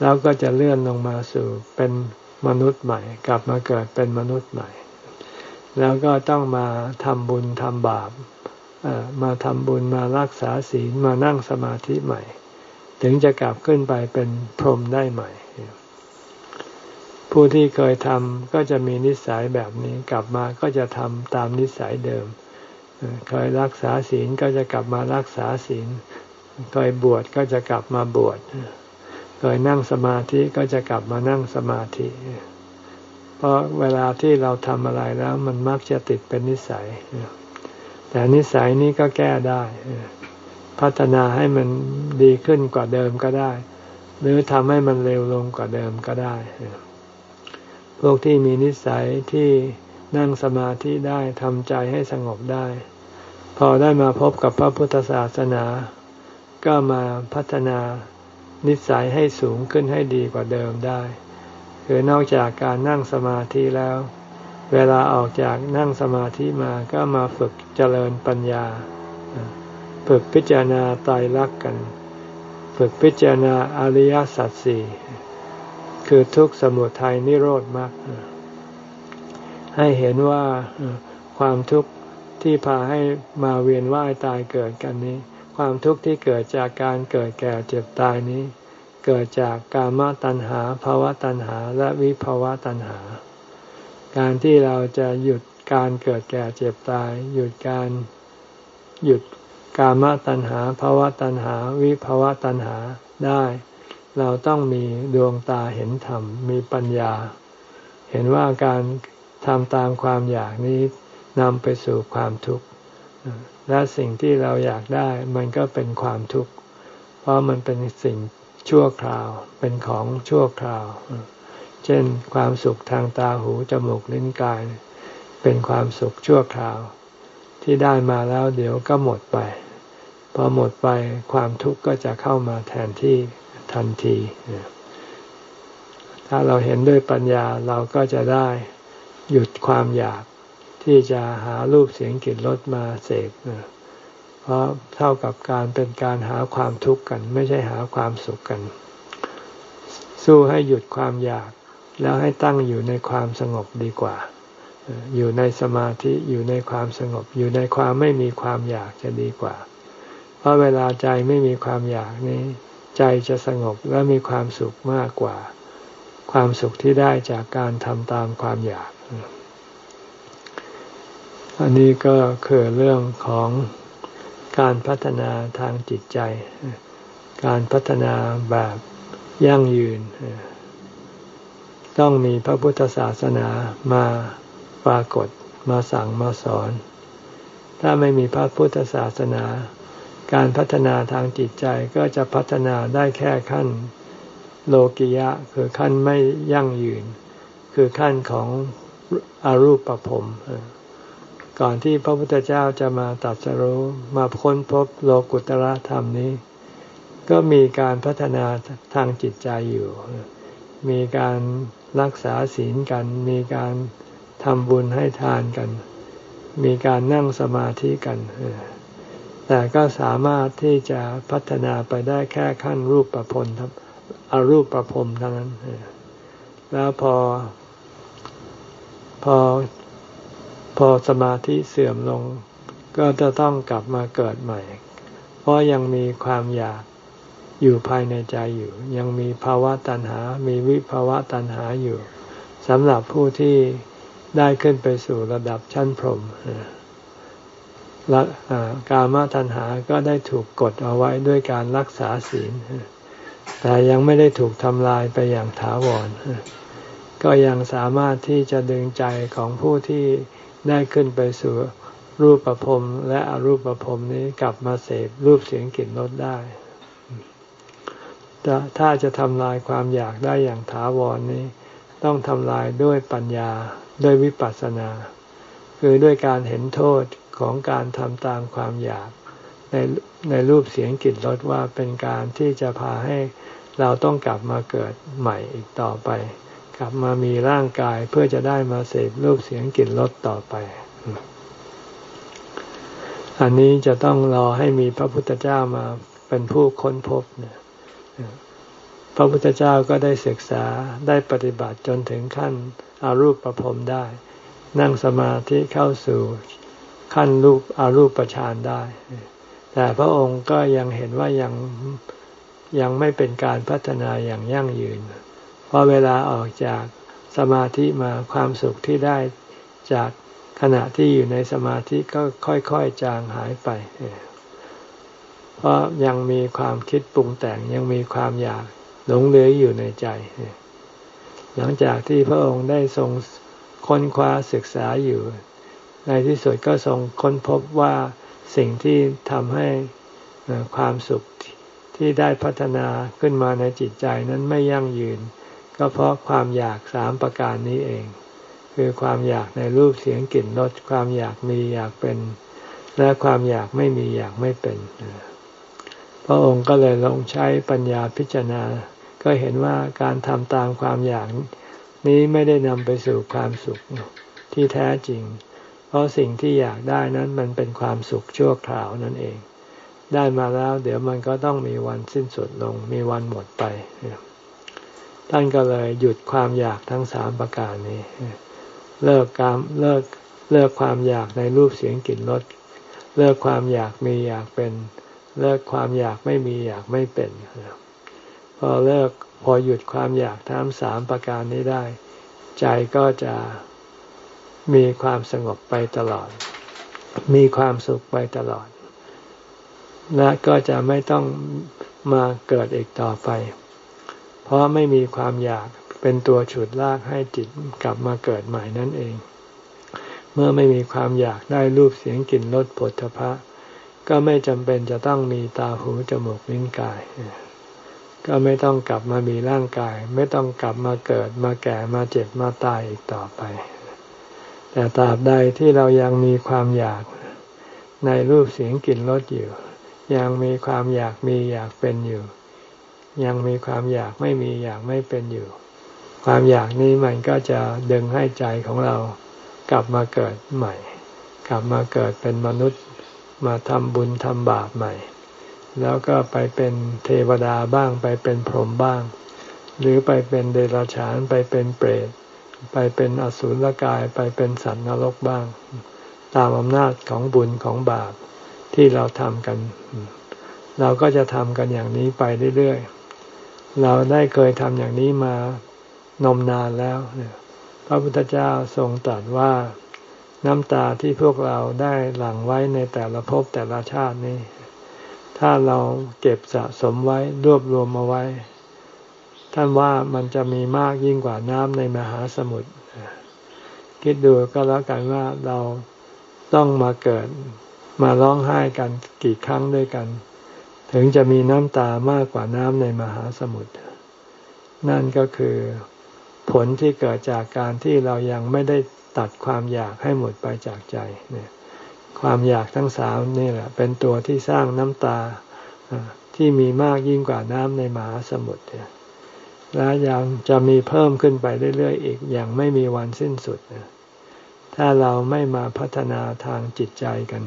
แล้วก็จะเลื่อนลงมาสู่เป็นมนุษย์ใหม่ กลับมาเกิดเป็นมนุษย์ใหม่ แล้วก็ต้องมาทำบุญทำบาปมาทำบุญมารักษาศีลมานั่งสมาธิใหม่ ถึงจะกลับขึ้นไปเป็นพรหมได้ใหม่ ผู้ที่เคยทำก็จะมีนิสัยแบบนี้กลับมาก็จะทำตามนิสัยเดิม เคยรักษาศีลก็จะกลับมารักษาศีล เคยบวชก็จะกลับมาบวช เคยนั่งสมาธิก็จะกลับมานั่งสมาธิเพราะเวลาที่เราทำอะไรแล้ว มันมักจะติดเป็นนิสัย แต่นิสัยนี้ก็แก้ได้ พัฒนาให้มันดีขึ้นกว่าเดิมก็ได้ หรือทำให้มันเร็วลงกว่าเดิมก็ได้ พวกที่มีนิสัยที่นั่งสมาธิได้ทำใจให้สงบได้ พอได้มาพบกับพระพุทธศาสนา ก็มาพัฒนานิสัยให้สูงขึ้นให้ดีกว่าเดิมได้ คือนอกจากการนั่งสมาธิแล้ว เวลาออกจากนั่งสมาธิมาก็มาฝึกเจริญปัญญา ฝึกพิจารณาตายรักกัน ฝึกพิจารณาอริยสัจสี่คือทุกสมุทัยนิโรธมรรคให้เห็นว่าความทุกข์ที่พาให้มาเวียนว่ายตายเกิดกันนี้ ความทุกข์ที่เกิดจากการเกิดแก่เจ็บตายนี้ เกิดจากกามตัณหาภาวะตัณหาและวิภาวะตัณหา การที่เราจะหยุดการเกิดแก่เจ็บตาย หยุดการหยุดกามตัณหาภาวะตัณหา วิภาวะตัณหาได้ เราต้องมีดวงตาเห็นธรรมมีปัญญา เห็นว่าการทำตามความอยากนี้นำไปสู่ความทุกข์และสิ่งที่เราอยากได้มันก็เป็นความทุกข์ เพราะมันเป็นสิ่ง ชั่วคราวเป็นของชั่วคราว เช่นความสุขทางตาหูจมูกลิ้นกาย เป็นความสุขชั่วคราว ที่ได้มาแล้วเดี๋ยวก็หมดไป พอหมดไปความทุกข์ก็จะเข้ามาแทนที่ทันที ถ้าเราเห็นด้วยปัญญาเราก็จะได้หยุดความอยากที่จะหารูปเสียงกลิ่นรสมาเสก เพราะเท่ากับการเป็นการหาความทุกข์กัน ไม่ใช่หาความสุขกัน สู้ให้หยุดความอยาก แล้วให้ตั้งอยู่ในความสงบดีกว่า อยู่ในสมาธิอยู่ในความสงบ อยู่ในความไม่มีความอยากจะดีกว่า เพราะเวลาใจไม่มีความอยากนี้ ใจจะสงบและมีความสุขมากกว่า ความสุขที่ได้จากการทำตามความอยาก อันนี้ก็คือเรื่องของ การพัฒนาทางจิตใจ การพัฒนาแบบยั่งยืน ต้องมีพระพุทธศาสนามาปรากฏมาสั่งมาสอน ถ้าไม่มีพระพุทธศาสนา การพัฒนาทางจิตใจก็จะพัฒนาได้แค่ขั้นโลกิยะคือขั้นไม่ยั่งยืน คือขั้นของอรูปปภพ ก่อนที่พระพุทธเจ้าจะมาตัดสรู้มาค้นพบโลกุตระธรรมนี้ ก็มีการพัฒนาทางจิตใจอยู่ มีการรักษาศีลกัน มีการทำบุญให้ทานกัน มีการนั่งสมาธิกัน แต่ก็สามารถที่จะพัฒนาไปได้แค่ขั้นรูปประพลอรูปประพรมเท่านั้น แล้วพอพอพ อสมาธิเสื่อมลง ก็จะต้องกลับมาเกิดใหม่ เพราะยังมีความอยากอยู่ภายในใจอยู่ ยังมีภาวะตัณหา มีวิภาวะตัณหาอยู่สำหรับผู้ที่ได้ขึ้นไปสู่ระดับชั้นพรหมกามาตัณหาก็ได้ถูกกดเอาไว้ด้วยการรักษาศีล แต่ยังไม่ได้ถูกทำลายไปอย่างถาวร ก็ยังสามารถที่จะดึงใจของผู้ที่ ได้ขึ้นไปสู่รูปประพรมและอรูปประพรมนี้กลับมาเสพรูปเสียงกลิ่นรสได้ถ้าจะทำลายความอยากได้อย่างถาวรนนี้ ต้องทำลายด้วยปัญญาด้วยวิปัสสนา คือด้วยการเห็นโทษของการทำตามความอยาก ในในรูปเสียงกลิ่นรสว่าเป็นการที่จะพาให้เราต้องกลับมาเกิดใหม่อีกต่อไป ลับมามีร่างกายเพื่อจะได้มาเสพรูปเสียงกลิ่นรสต่อไป อันนี้จะต้องรอให้มีพระพุทธเจ้ามาเป็นผู้ค้นพบเนี่ยพระพุทธเจ้าก็ได้ศึกษาได้ปฏิบัติจนถึงขั้นอารูปประพรมได้ นั่งสมาธิเข้าสู่ขั้นรูปอารูปประชานได้ แต่พระองค์ก็ยังเห็นว่ายังยังไม่เป็นการพัฒนาอย่างยั่งยืน พอเวลาออกจากสมาธิมาความสุขที่ได้จากขณะที่อยู่ในสมาธิก็ค่อยๆจางหายไป เพราะยังมีความคิดปรุงแต่งยังมีความอยากหลงเหลืออยู่ในใจ หลังจากที่พระองค์ได้ทรงค้นคว้าศึกษาอยู่ ในที่สุดก็ทรงค้นพบว่าสิ่งที่ทำให้ความสุขที่ได้พัฒนาขึ้นมาในจิตใจนั้นไม่ยั่งยืน ก็เพราะความอยากสามประการนี้เอง คือความอยากในรูปเสียงกลิ่นรสความอยากมีอยากเป็น และความอยากไม่มีอยากไม่เป็น พระองค์ก็เลยลงใช้ปัญญาพิจารณา ก็เห็นว่าการทำตามความอยากนี้ไม่ได้นำไปสู่ความสุขที่แท้จริง เพราะสิ่งที่อยากได้นั้นมันเป็นความสุขชั่วคราวนั่นเอง ได้มาแล้ว เดี๋ยวมันก็ต้องมีวันสิ้นสุดลง มีวันหมดไป ท่านก็เลยหยุดความอยากทั้งสามประการนี้ เลิกการเลิกเลิกความอยากในรูปเสียงกลิ่นรสเลิกความอยากมีอยากเป็น เลิกความอยากไม่มีอยากไม่เป็นพอเลิกพอหยุดความอยากทั้งสามประการนี้ได้ ใจก็จะมีความสงบไปตลอด มีความสุขไปตลอด และก็จะไม่ต้องมาเกิดอีกต่อไป เพราะไม่มีความอยากเป็นตัวฉุดลากให้จิตกลับมาเกิดใหม่นั่นเอง เมื่อไม่มีความอยากได้รูปเสียงกลิ่นรสผลพระก็ไม่จำเป็นจะต้องมีตาหูจมูกลิ้นกาย ก็ไม่ต้องกลับมามีร่างกาย ไม่ต้องกลับมาเกิดมาแก่มาเจ็บมาตายอีกต่อไป แต่ตราบใดที่เรายังมีความอยากในรูปเสียงกลิ่นรสอยู่ ยังมีความอยากมีอยากเป็นอยู่ ยังมีความอยากไม่มีอยากไม่เป็นอยู่ ความอยากนี้มันก็จะดึงให้ใจของเรากลับมาเกิดใหม่ กลับมาเกิดเป็นมนุษย์มาทำบุญทำบาปใหม่ แล้วก็ไปเป็นเทวดาบ้างไปเป็นพรหมบ้าง หรือไปเป็นเดรัจฉานไปเป็นเปรตไปเป็นอสุรกายไปเป็นสัตว์นรกบ้าง ตามอำนาจของบุญของบาปที่เราทำกัน เราก็จะทำกันอย่างนี้ไปเรื่อยๆ เราได้เคยทำอย่างนี้มานมนานแล้วพระพุทธเจ้าทรงตรัสว่าน้ำตาที่พวกเราได้หลั่งไว้ในแต่ละภพแต่ละชาตินี้ ถ้าเราเก็บสะสมไว้รวบรวมมาไว้ ท่านว่ามันจะมีมากยิ่งกว่าน้ำในมหาสมุทรคิดดูก็แล้วกันว่าเราต้องมาเกิดมาร้องไห้กันกี่ครั้งด้วยกัน ถึงจะมีน้ำตามากกว่าน้ำในมหาสมุทรนั่นก็คือผลที่เกิดจากการที่เรายังไม่ได้ตัดความอยากให้หมดไปจากใจเนี่ยความอยากทั้งสามนี่แหละ เป็นตัวที่สร้างน้ำตาที่มีมากยิ่งกว่าน้ำในมหาสมุทรและยังจะมีเพิ่มขึ้นไปเรื่อยๆอีกอย่างไม่มีวันสิ้นสุดถ้าเราไม่มาพัฒนาทางจิตใจกัน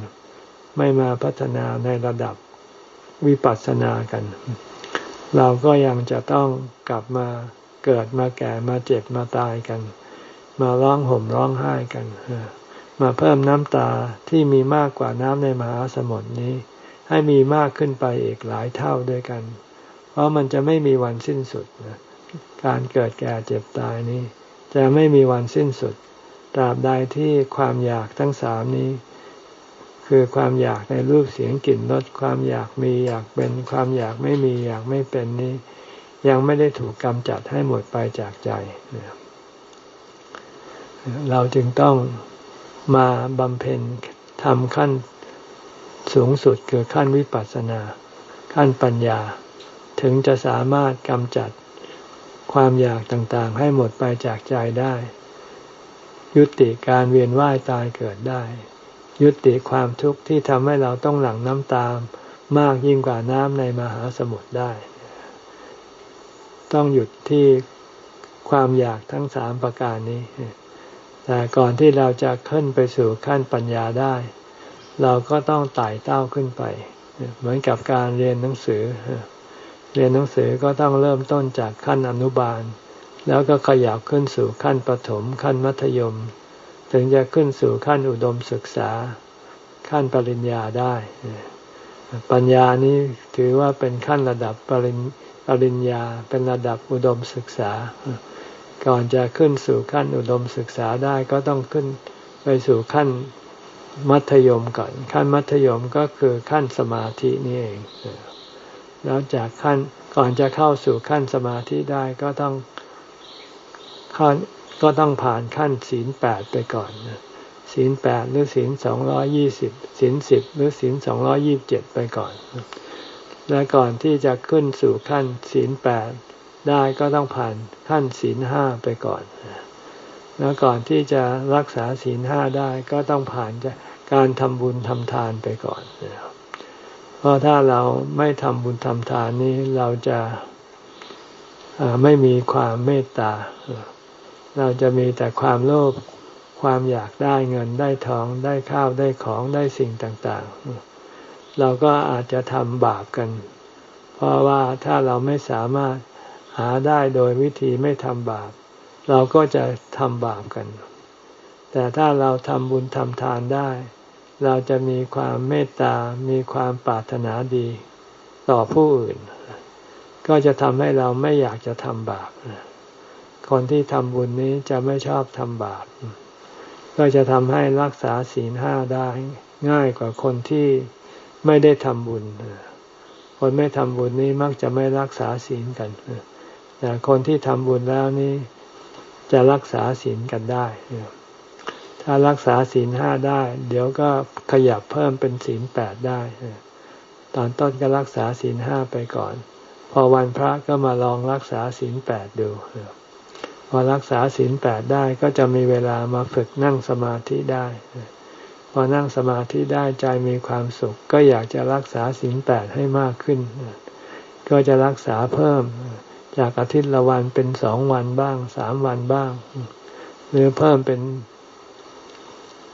ไม่มาพัฒนาในระดับ วิปัสสนากัน เราก็ยังจะต้องกลับมาเกิดมาแก่มาเจ็บมาตายกัน มาร้องห่มร้องไห้กันมาเพิ่มน้ำตาที่มีมากกว่าน้ำในมหาสมุทรนี้ ให้มีมากขึ้นไปอีกหลายเท่าด้วยกัน เพราะมันจะไม่มีวันสิ้นสุดการเกิดแก่เจ็บตายนี้ จะไม่มีวันสิ้นสุดตราบใดที่ความอยากทั้งสามนี้ คือความอยากในรูปเสียงกลิ่นรสความอยากมีอยากเป็น ความอยากไม่มีอยากไม่เป็นนี้ ยังไม่ได้ถูกกำจัดให้หมดไปจากใจ เราจึงต้องมาบำเพ็ญทำขั้นสูงสุดคือขั้นวิปัสสนา ขั้นปัญญา ถึงจะสามารถกำจัดความอยากต่างๆ ให้หมดไปจากใจได้ ยุติการเวียนว่ายตายเกิดได้ ยุติความทุกข์ที่ทำให้เราต้องหลั่งน้ำตาม มากยิ่งกว่าน้ำในมหาสมุทรได้ ต้องหยุดที่ความอยากทั้งสามประการนี้ แต่ก่อนที่เราจะขึ้นไปสู่ขั้นปัญญาได้ เราก็ต้องไต่เต้าขึ้นไป เหมือนกับการเรียนหนังสือ เรียนหนังสือก็ต้องเริ่มต้นจากขั้นอนุบาล แล้วก็ขยับขึ้นสู่ขั้นประถม ขั้นมัธยม ถึงจะขึ้นสู่ขั้นอุดมศึกษา ขั้นปริญญาได้ ปัญญานี้ถือว่าเป็นขั้นระดับปริญปริญญาเป็นระดับอุดมศึกษา ก่อนจะขึ้นสู่ขั้นอุดมศึกษาได้ก็ต้องขึ้นไปสู่ขั้นมัธยมก่อน ขั้นมัธยมก็คือขั้นสมาธินี่เอง แล้วจากขั้นก่อนจะเข้าสู่ขั้นสมาธิได้ก็ต้องขั้น ก็ต้องผ่านขั้นศีลแปดไปก่อนศีลแปดหรือศีลสองร้อยี่สิบศีลสิบหรือศีลสองร้อยี่บเจ็ดไปก่อน และก่อนที่จะขึ้นสู่ขั้นศีลแปดได้ก็ต้องผ่านขั้นศีลห้าไปก่อน แล้วก่อนที่จะรักษาศีลห้าได้ก็ต้องผ่านการทำบุญทำทานไปก่อนเพราะถ้าเราไม่ทำบุญทำทานนี้เราจะไม่มีความเมตตา เราจะมีแต่ความโลภความอยากได้เงินได้ทองได้ข้าวได้ของได้สิ่งต่างๆ เราก็อาจจะทำบาปกัน เพราะว่าถ้าเราไม่สามารถหาได้โดยวิธีไม่ทำบาป เราก็จะทำบาปกัน แต่ถ้าเราทำบุญทำทานได้ เราจะมีความเมตตา มีความปรารถนาดีต่อผู้อื่น ก็จะทำให้เราไม่อยากจะทำบาป คนที่ทำบุญนี้จะไม่ชอบทำบาป ก็จะทำให้รักษาศีลห้าได้ง่ายกว่าคนที่ไม่ได้ทำบุญ คนไม่ทำบุญนี้มักจะไม่รักษาศีลกัน แต่คนที่ทำบุญแล้วนี่จะรักษาศีลกันได้ ถ้ารักษาศีลห้าได้ เดี๋ยวก็ขยับเพิ่มเป็นศีลแปดได้ ตอนต้นก็รักษาศีลห้าไปก่อน พอวันพระก็มาลองรักษาศีลแปดดู ออรักษาศีลแปดได้ก็จะมีเวลามาฝึกนั่งสมาธิได้ พอนั่งสมาธิได้ใจมีความสุข ก็อยากจะรักษาศีลแปดให้มากขึ้น ก็จะรักษาเพิ่มจากอาทิตย์ละวันเป็นสองวันบ้างสามวันบ้าง หรือเพิ่มเป็น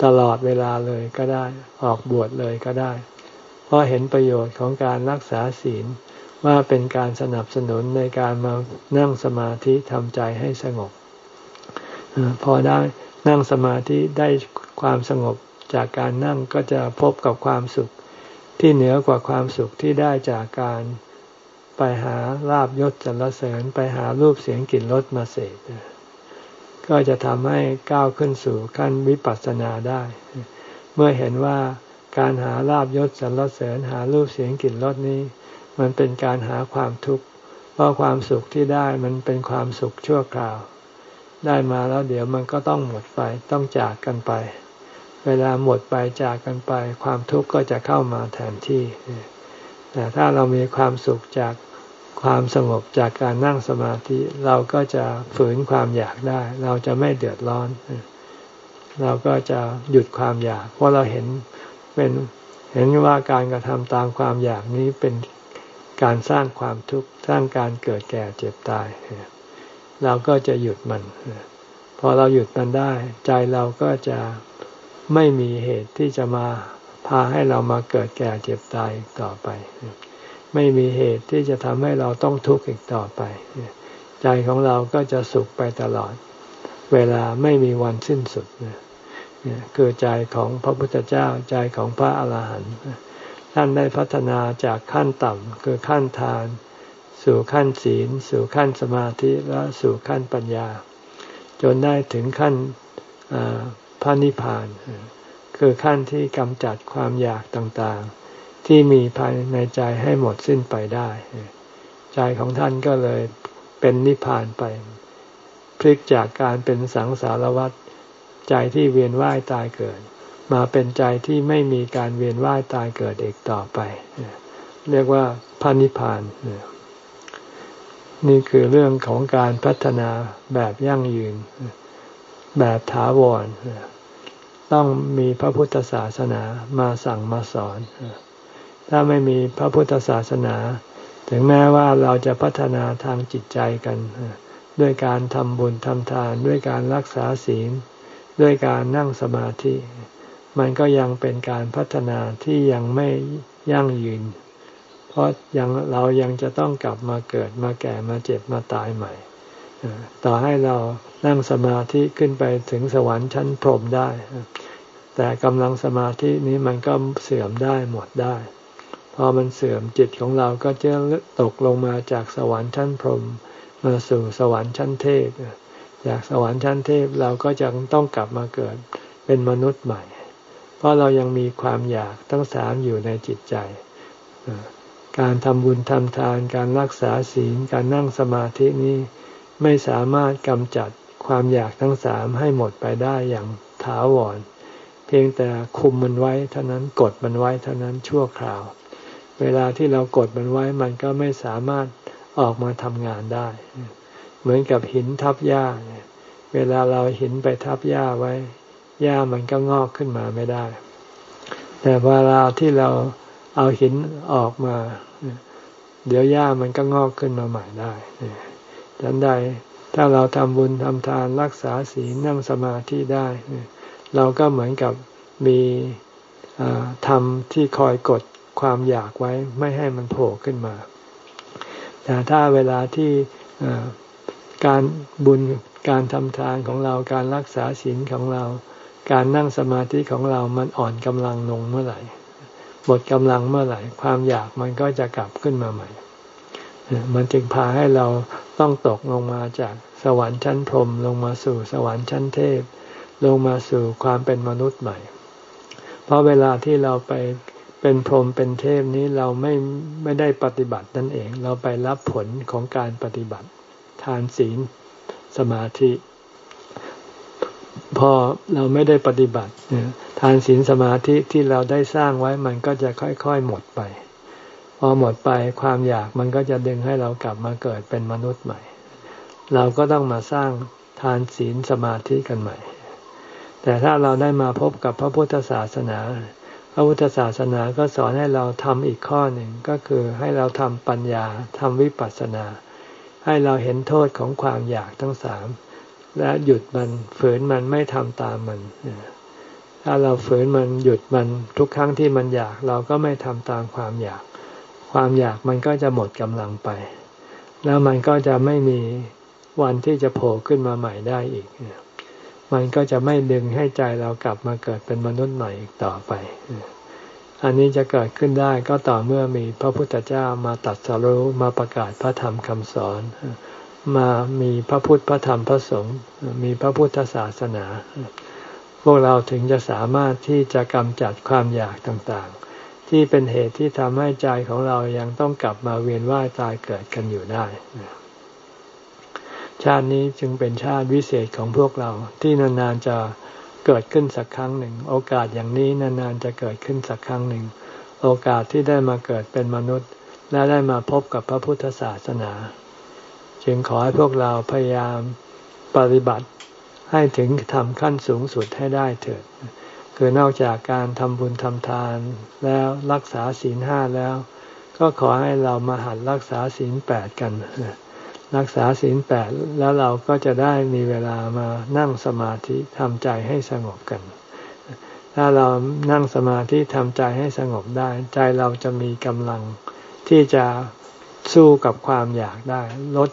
ตลอดเวลาเลยก็ได้ ออกบวชเลยก็ได้ เพราะเห็นประโยชน์ของการรักษาศีล ว่าเป็นการสนับสนุนในการมานั่งสมาธิทำใจให้สงบพอได้นั่งสมาธิได้ความสงบจากการนั่งก็จะพบกับความสุขที่เหนือกว่าความสุขที่ได้จากการไปหาลาบยศสรรเสริญไปหารูปเสียงกลิ่นรสมาเสพก็จะทำให้ก้าวขึ้นสู่ขั้นวิปัสสนาได้ เมื่อเห็นว่าการหาลาบยศสรรเสริญหารูปเสียงกลิ่นรสนี้ มันเป็นการหาความทุกข์ เพราะความสุขที่ได้มันเป็นความสุขชั่วคราว ได้มาแล้วเดี๋ยวมันก็ต้องหมดไปต้องจากกันไป เวลาหมดไปจากกันไป ความทุกข์ก็จะเข้ามาแทนที่ แต่ถ้าเรามีความสุขจากความสงบจากการนั่งสมาธิเราก็จะฝืนความอยากได้ เราจะไม่เดือดร้อน เราก็จะหยุดความอยาก เพราะเราเห็นเป็นเห็นว่าการกระทำตามความอยากนี้เป็น การสร้างความทุกข์สร้างการเกิดแก่เจ็บตาย เราก็จะหยุดมัน พอเราหยุดมันได้ ใจเราก็จะไม่มีเหตุที่จะมาพาให้เรามาเกิดแก่เจ็บตายต่อไป ไม่มีเหตุที่จะทำให้เราต้องทุกข์อีกต่อไป ใจของเราก็จะสุขไปตลอด เวลาไม่มีวันสิ้นสุดเนี่ยคือใจของพระพุทธเจ้าใจของพระอาหารหันต์ ท่านได้พัฒนาจากขั้นต่ำคือขั้นทาน สู่ขั้นศีล สู่ขั้นสมาธิและสู่ขั้นปัญญา จนได้ถึงขั้นพระนิพพาน คือขั้นที่กำจัดความอยากต่างๆ ที่มีภายในใจให้หมดสิ้นไปได้ ใจของท่านก็เลยเป็นนิพพานไป พลิกจากการเป็นสังสารวัฏใจที่เวียนว่ายตายเกิด มาเป็นใจที่ไม่มีการเวียนว่ายตายเกิดอีกต่อไป เรียกว่าพระนิพพาน นี่คือเรื่องของการพัฒนาแบบยั่งยืน แบบถาวร ต้องมีพระพุทธศาสนามาสั่งมาสอน ถ้าไม่มีพระพุทธศาสนา ถึงแม้ว่าเราจะพัฒนาทางจิตใจกัน ด้วยการทำบุญทำทาน ด้วยการรักษาศีล ด้วยการนั่งสมาธิ มันก็ยังเป็นการพัฒนาที่ยังไม่ยั่งยืน เพราะยังเรายังจะต้องกลับมาเกิดมาแก่มาเจ็บมาตายใหม่ ต่อให้เรานั่งสมาธิขึ้นไปถึงสวรรค์ชั้นพรหมได้ แต่กำลังสมาธินี้มันก็เสื่อมได้หมดได้ พอมันเสื่อมจิตของเราก็จะตกลงมาจากสวรรค์ชั้นพรหมมาสู่สวรรค์ชั้นเทพ จากสวรรค์ชั้นเทพเราก็จะต้องกลับมาเกิดเป็นมนุษย์ใหม่ เพราะเรายังมีความอยากทั้งสามอยู่ในจิตใจ การทำบุญทำทาน การรักษาศีล การนั่งสมาธินี้ไม่สามารถกำจัดความอยากทั้งสามให้หมดไปได้อย่างถาวร เพียงแต่คุมมันไว้เท่านั้นกดมันไว้เท่านั้นชั่วคราว เวลาที่เรากดมันไว้มันก็ไม่สามารถออกมาทำงานได้ เหมือนกับหินทับหญ้าเวลาเราหินไปทับหญ้าไว้ หญ้ามันก็งอกขึ้นมาไม่ได้ แต่เวลาที่เราเอาหินออกมา เดี๋ยวหญ้ามันก็งอกขึ้นมาใหม่ได้ดังใดถ้าเราทำบุญทำทานรักษาศีลนั่งสมาธิได้ เราก็เหมือนกับมีธรรมที่คอยกดความอยากไว้ไม่ให้มันโผล่ขึ้นมา แต่ถ้าเวลาที่การบุญการทำทานของเราการรักษาศีลของเรา การนั่งสมาธิของเรามันอ่อนกำลังลงเมื่อไหร่หมดกำลังเมื่อไหร่ ความอยากมันก็จะกลับขึ้นมาใหม่ มันจึงพาให้เราต้องตกลงมาจากสวรรค์ชั้นพรมลงมาสู่สวรรค์ชั้นเทพ ลงมาสู่ความเป็นมนุษย์ใหม่ เพราะเวลาที่เราไปเป็นพรหมเป็นเทพนี้เราไม่ไม่ได้ปฏิบัตินั่นเอง เราไปรับผลของการปฏิบัติ ทานศีล สมาธิ พอเราไม่ได้ปฏิบัติทานศีลสมาธิที่เราได้สร้างไว้มันก็จะค่อยๆหมดไป พอหมดไปความอยากมันก็จะดึงให้เรากลับมาเกิดเป็นมนุษย์ใหม่ เราก็ต้องมาสร้างทานศีลสมาธิกันใหม่ แต่ถ้าเราได้มาพบกับพระพุทธศาสนา พระพุทธศาสนาก็สอนให้เราทำอีกข้อหนึ่งก็คือให้เราทำปัญญาทำวิปัสสนา ให้เราเห็นโทษของความอยากทั้งสาม และหยุดมันฝืนมันไม่ทำตามมัน ถ้าเราฝืนมันหยุดมันทุกครั้งที่มันอยากเราก็ไม่ทำตามความอยาก ความอยากมันก็จะหมดกำลังไป แล้วมันก็จะไม่มีวันที่จะโผล่ขึ้นมาใหม่ได้อีก มันก็จะไม่ดึงให้ใจเรากลับมาเกิดเป็นมนุษย์ใหม่อีกต่อไปอันนี้จะเกิดขึ้นได้ก็ต่อเมื่อมีพระพุทธเจ้ามาตัดสรู้มาประกาศพระธรรมคำสอน มามีพระพุทธพระธรรมพระสงฆ์มีพระพุทธศาสนา พวกเราถึงจะสามารถที่จะกำจัดความอยากต่างๆ ที่เป็นเหตุที่ทำให้ใจของเรายังต้องกลับมาเวียนว่ายตายเกิดกันอยู่ได้ชาตินี้จึงเป็นชาติวิเศษของพวกเราที่นานๆจะเกิดขึ้นสักครั้งหนึ่ง โอกาสอย่างนี้นานๆจะเกิดขึ้นสักครั้งหนึ่ง โอกาสที่ได้มาเกิดเป็นมนุษย์ และได้มาพบกับพระพุทธศาสนา จึงขอให้พวกเราพยายามปฏิบัติให้ถึงทำขั้นสูงสุดให้ได้เถิด คือนอกจากการทำบุญทำทานแล้วรักษาศีลห้าแล้ว ก็ขอให้เรามาหัดรักษาศีลแปดกัน รักษาศีลแปดแล้วเราก็จะได้มีเวลามานั่งสมาธิทำใจให้สงบกัน ถ้าเรานั่งสมาธิทำใจให้สงบได้ ใจเราจะมีกำลังที่จะสู้กับความอยากได้ ลด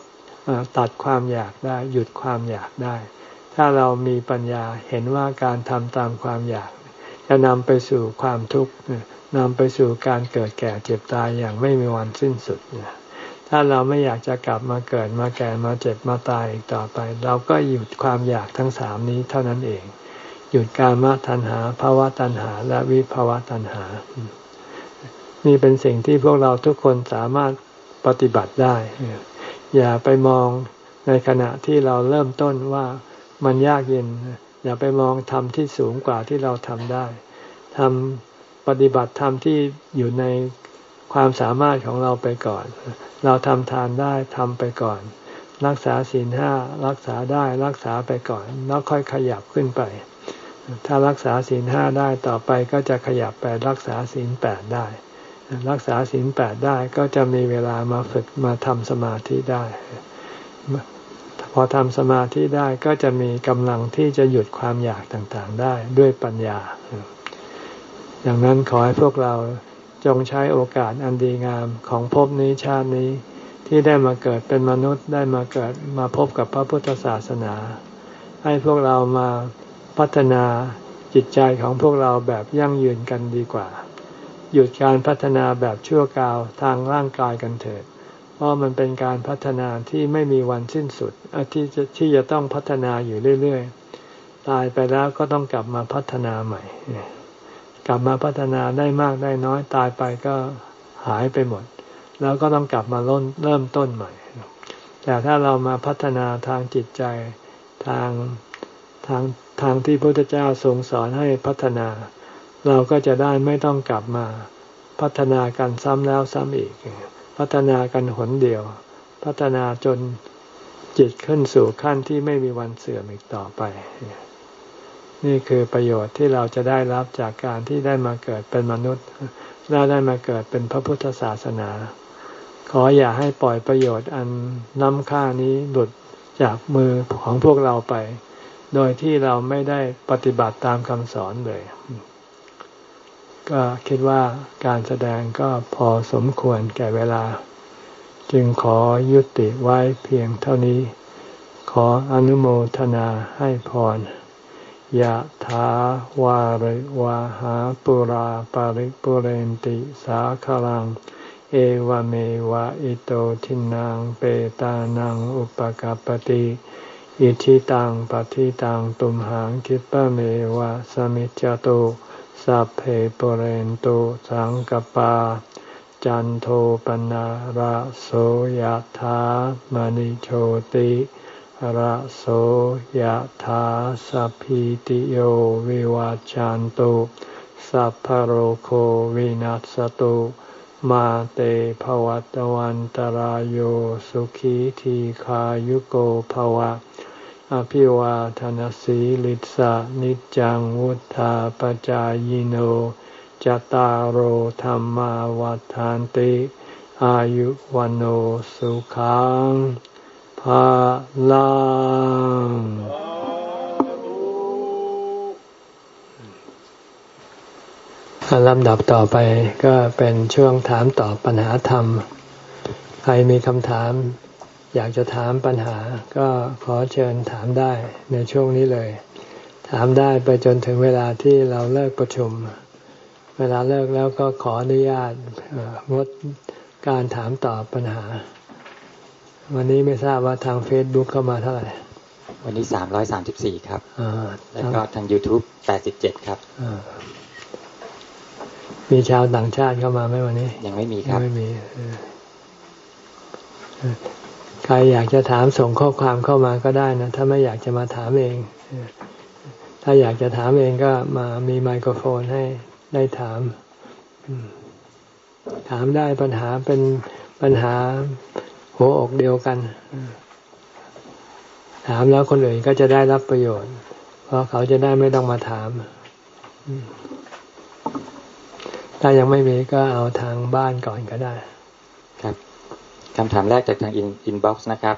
ตัดความอยากได้ หยุดความอยากได้ ถ้าเรามีปัญญาเห็นว่าการทำตามความอยาก จะนำไปสู่ความทุกข์นำไปสู่การเกิดแก่เจ็บตายอย่างไม่มีวันสิ้นสุดถ้าเราไม่อยากจะกลับมาเกิดมาแก่มาเจ็บมาตายอีกต่อไป เราก็หยุดความอยากทั้งสามนี้เท่านั้นเอง หยุดการมาตัณหาภาวะตัณหา และวิภาวะตัณหา นี่เป็นสิ่งที่พวกเราทุกคนสามารถปฏิบัติได้ อย่าไปมองในขณะที่เราเริ่มต้นว่ามันยากเย็น อย่าไปมองทำที่สูงกว่าที่เราทำได้ทำปฏิบัติธรรมที่อยู่ในความสามารถของเราไปก่อน เราทำทานได้ทำไปก่อน รักษาศีลห้ารักษาได้รักษาไปก่อน แล้วค่อยขยับขึ้นไป ถ้ารักษาศีลห้าได้ต่อไปก็จะขยับไปรักษาศีลแปดได้ รักษาศีลแปดได้ก็จะมีเวลามาฝึกมาทำสมาธิได้ พอทำสมาธิได้ก็จะมีกำลังที่จะหยุดความอยากต่างๆได้ด้วยปัญญา ดังนั้นขอให้พวกเราจงใช้โอกาสอันดีงามของภพนี้ชาตินี้ที่ได้มาเกิดเป็นมนุษย์ได้มาเกิดมาพบกับพระพุทธศาสนา ให้พวกเรามาพัฒนาจิตใจของพวกเราแบบยั่งยืนกันดีกว่า หยุดการพัฒนาแบบชั่วคราวทางร่างกายกันเถิด เพราะมันเป็นการพัฒนาที่ไม่มีวันสิ้นสุดที่จะที่จะต้องพัฒนาอยู่เรื่อยๆ ตายไปแล้วก็ต้องกลับมาพัฒนาใหม่ กลับมาพัฒนาได้มากได้น้อยตายไปก็หายไปหมด แล้วก็ต้องกลับมาล้นเริ่มต้นใหม่ แต่ถ้าเรามาพัฒนาทางจิตใจทางทางทางที่พระพุทธเจ้าทรงสอนให้พัฒนา เราก็จะได้ไม่ต้องกลับมา พัฒนากันซ้ำแล้วซ้ำอีก พัฒนากันหนเดียว พัฒนาจนจิตขึ้นสู่ขั้นที่ไม่มีวันเสื่อมอีกต่อไป นี่คือประโยชน์ที่เราจะได้รับจากการที่ได้มาเกิดเป็นมนุษย์และได้มาเกิดเป็นพระพุทธศาสนา ขออย่าให้ปล่อยประโยชน์อันน้ำค่านี้หลุดจากมือของพวกเราไป โดยที่เราไม่ได้ปฏิบัติตามคำสอนเลย ก็คิดว่าการแสดงก็พอสมควรแก่เวลา จึงขอยุติไว้เพียงเท่านี้ ขออนุโมทนาให้พรยะถาวาริวาหาปุราปาริปุเรนติสาคลัง เอวเมวะอิโตทินังเปตานังอุปกัปติอิทิตังปฏิตังตุมหังคิปะเมวะสมิจจโต สัพเพปเรนตุสังกปา จันโทปนะระโสยธามณิโชติระโสยธาสัพพิติโยวิวัจจันตุสัพพโรโควินัสตุมาเตภวัตวันตารโยสุขีทีขายุโกภวะ อภิวาทนสีลิสานิจังวุธาปจายโนจตารโหธรรมวาทานติ อายุวันโอสุขังภาลังลำดับต่อไปก็เป็นช่วงถามตอบปัญหาธรรม ใครมีคำถาม อยากจะถามปัญหาก็ขอเชิญถามได้ในช่วงนี้เลย ถามได้ไปจนถึงเวลาที่เราเลิกประชุม เวลาเลิกแล้วก็ขออนุญาตงดการถามตอบปัญหา วันนี้ไม่ทราบว่าทางเฟซบุ๊กเข้ามาเท่าไหร่ วันนี้สามร้อยสามสิบสี่ครับแล้วก็ทาง YouTube แปดสิบเจ็ดครับมีชาวต่างชาติเข้ามาไหมวันนี้ ยังไม่มีครับไม่มี ใครอยากจะถามส่งข้อความเข้ามาก็ได้นะ ถ้าไม่อยากจะมาถามเอง ถ้าอยากจะถามเองก็มามีไมโครโฟนให้ได้ถาม ถามได้ปัญหาเป็นปัญหาหัวอกเดียวกัน ถามแล้วคนอื่นก็จะได้รับประโยชน์ เพราะเขาจะได้ไม่ต้องมาถาม ถ้ายังไม่มีก็เอาทางบ้านก่อนก็ได้ คำถามแรกจากทางอินบ็อกซ์นะครับ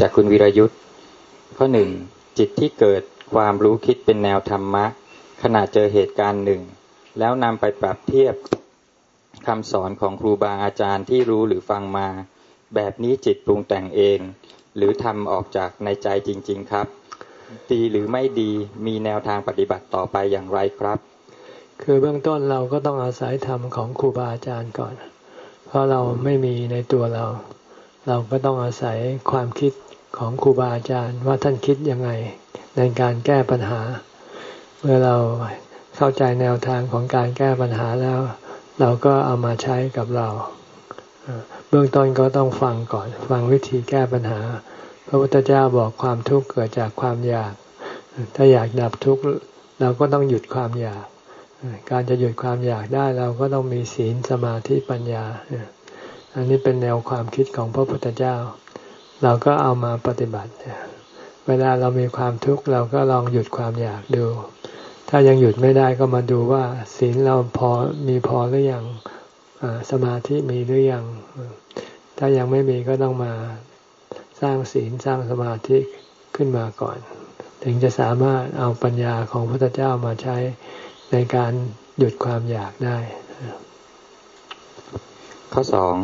จากคุณวิรยุทธ์ข้อหนึ่งจิตที่เกิดความรู้คิดเป็นแนวธรรมะ ขณะเจอเหตุการณ์หนึ่ง แล้วนำไปปรับเทียบคำสอนของครูบาอาจารย์ที่รู้หรือฟังมา แบบนี้จิตปรุงแต่งเอง หรือทำออกจากในใจจริง ๆครับ ดีหรือไม่ดีมีแนวทางปฏิบัติต่อไปอย่างไรครับ คือเบื้องต้นเราก็ต้องอาศัยธรรมของครูบาอาจารย์ก่อน เพราะเราไม่มีในตัวเรา เราก็ต้องอาศัยความคิดของครูบาอาจารย์ว่าท่านคิดยังไงในการแก้ปัญหา เมื่อเราเข้าใจแนวทางของการแก้ปัญหาแล้ว เราก็เอามาใช้กับเรา เบื้องต้นก็ต้องฟังก่อน ฟังวิธีแก้ปัญหา พระพุทธเจ้าบอกความทุกข์เกิดจากความอยาก ถ้าอยากดับทุกข์เราก็ต้องหยุดความอยาก การจะหยุดความอยากได้เราก็ต้องมีศีลสมาธิปัญญา อันนี้เป็นแนวความคิดของพระพุทธเจ้า เราก็เอามาปฏิบัติ เวลาเรามีความทุกข์เราก็ลองหยุดความอยากดู ถ้ายังหยุดไม่ได้ก็มาดูว่า ศีลเราพอมีพอหรือยังสมาธิมีหรือยัง ถ้ายังไม่มีก็ต้องมาสร้างศีลสร้างสมาธิขึ้นมาก่อน ถึงจะสามารถเอาปัญญาของพระพุทธเจ้ามาใช้ ในการหยุดความอยากได้ ข้อสอง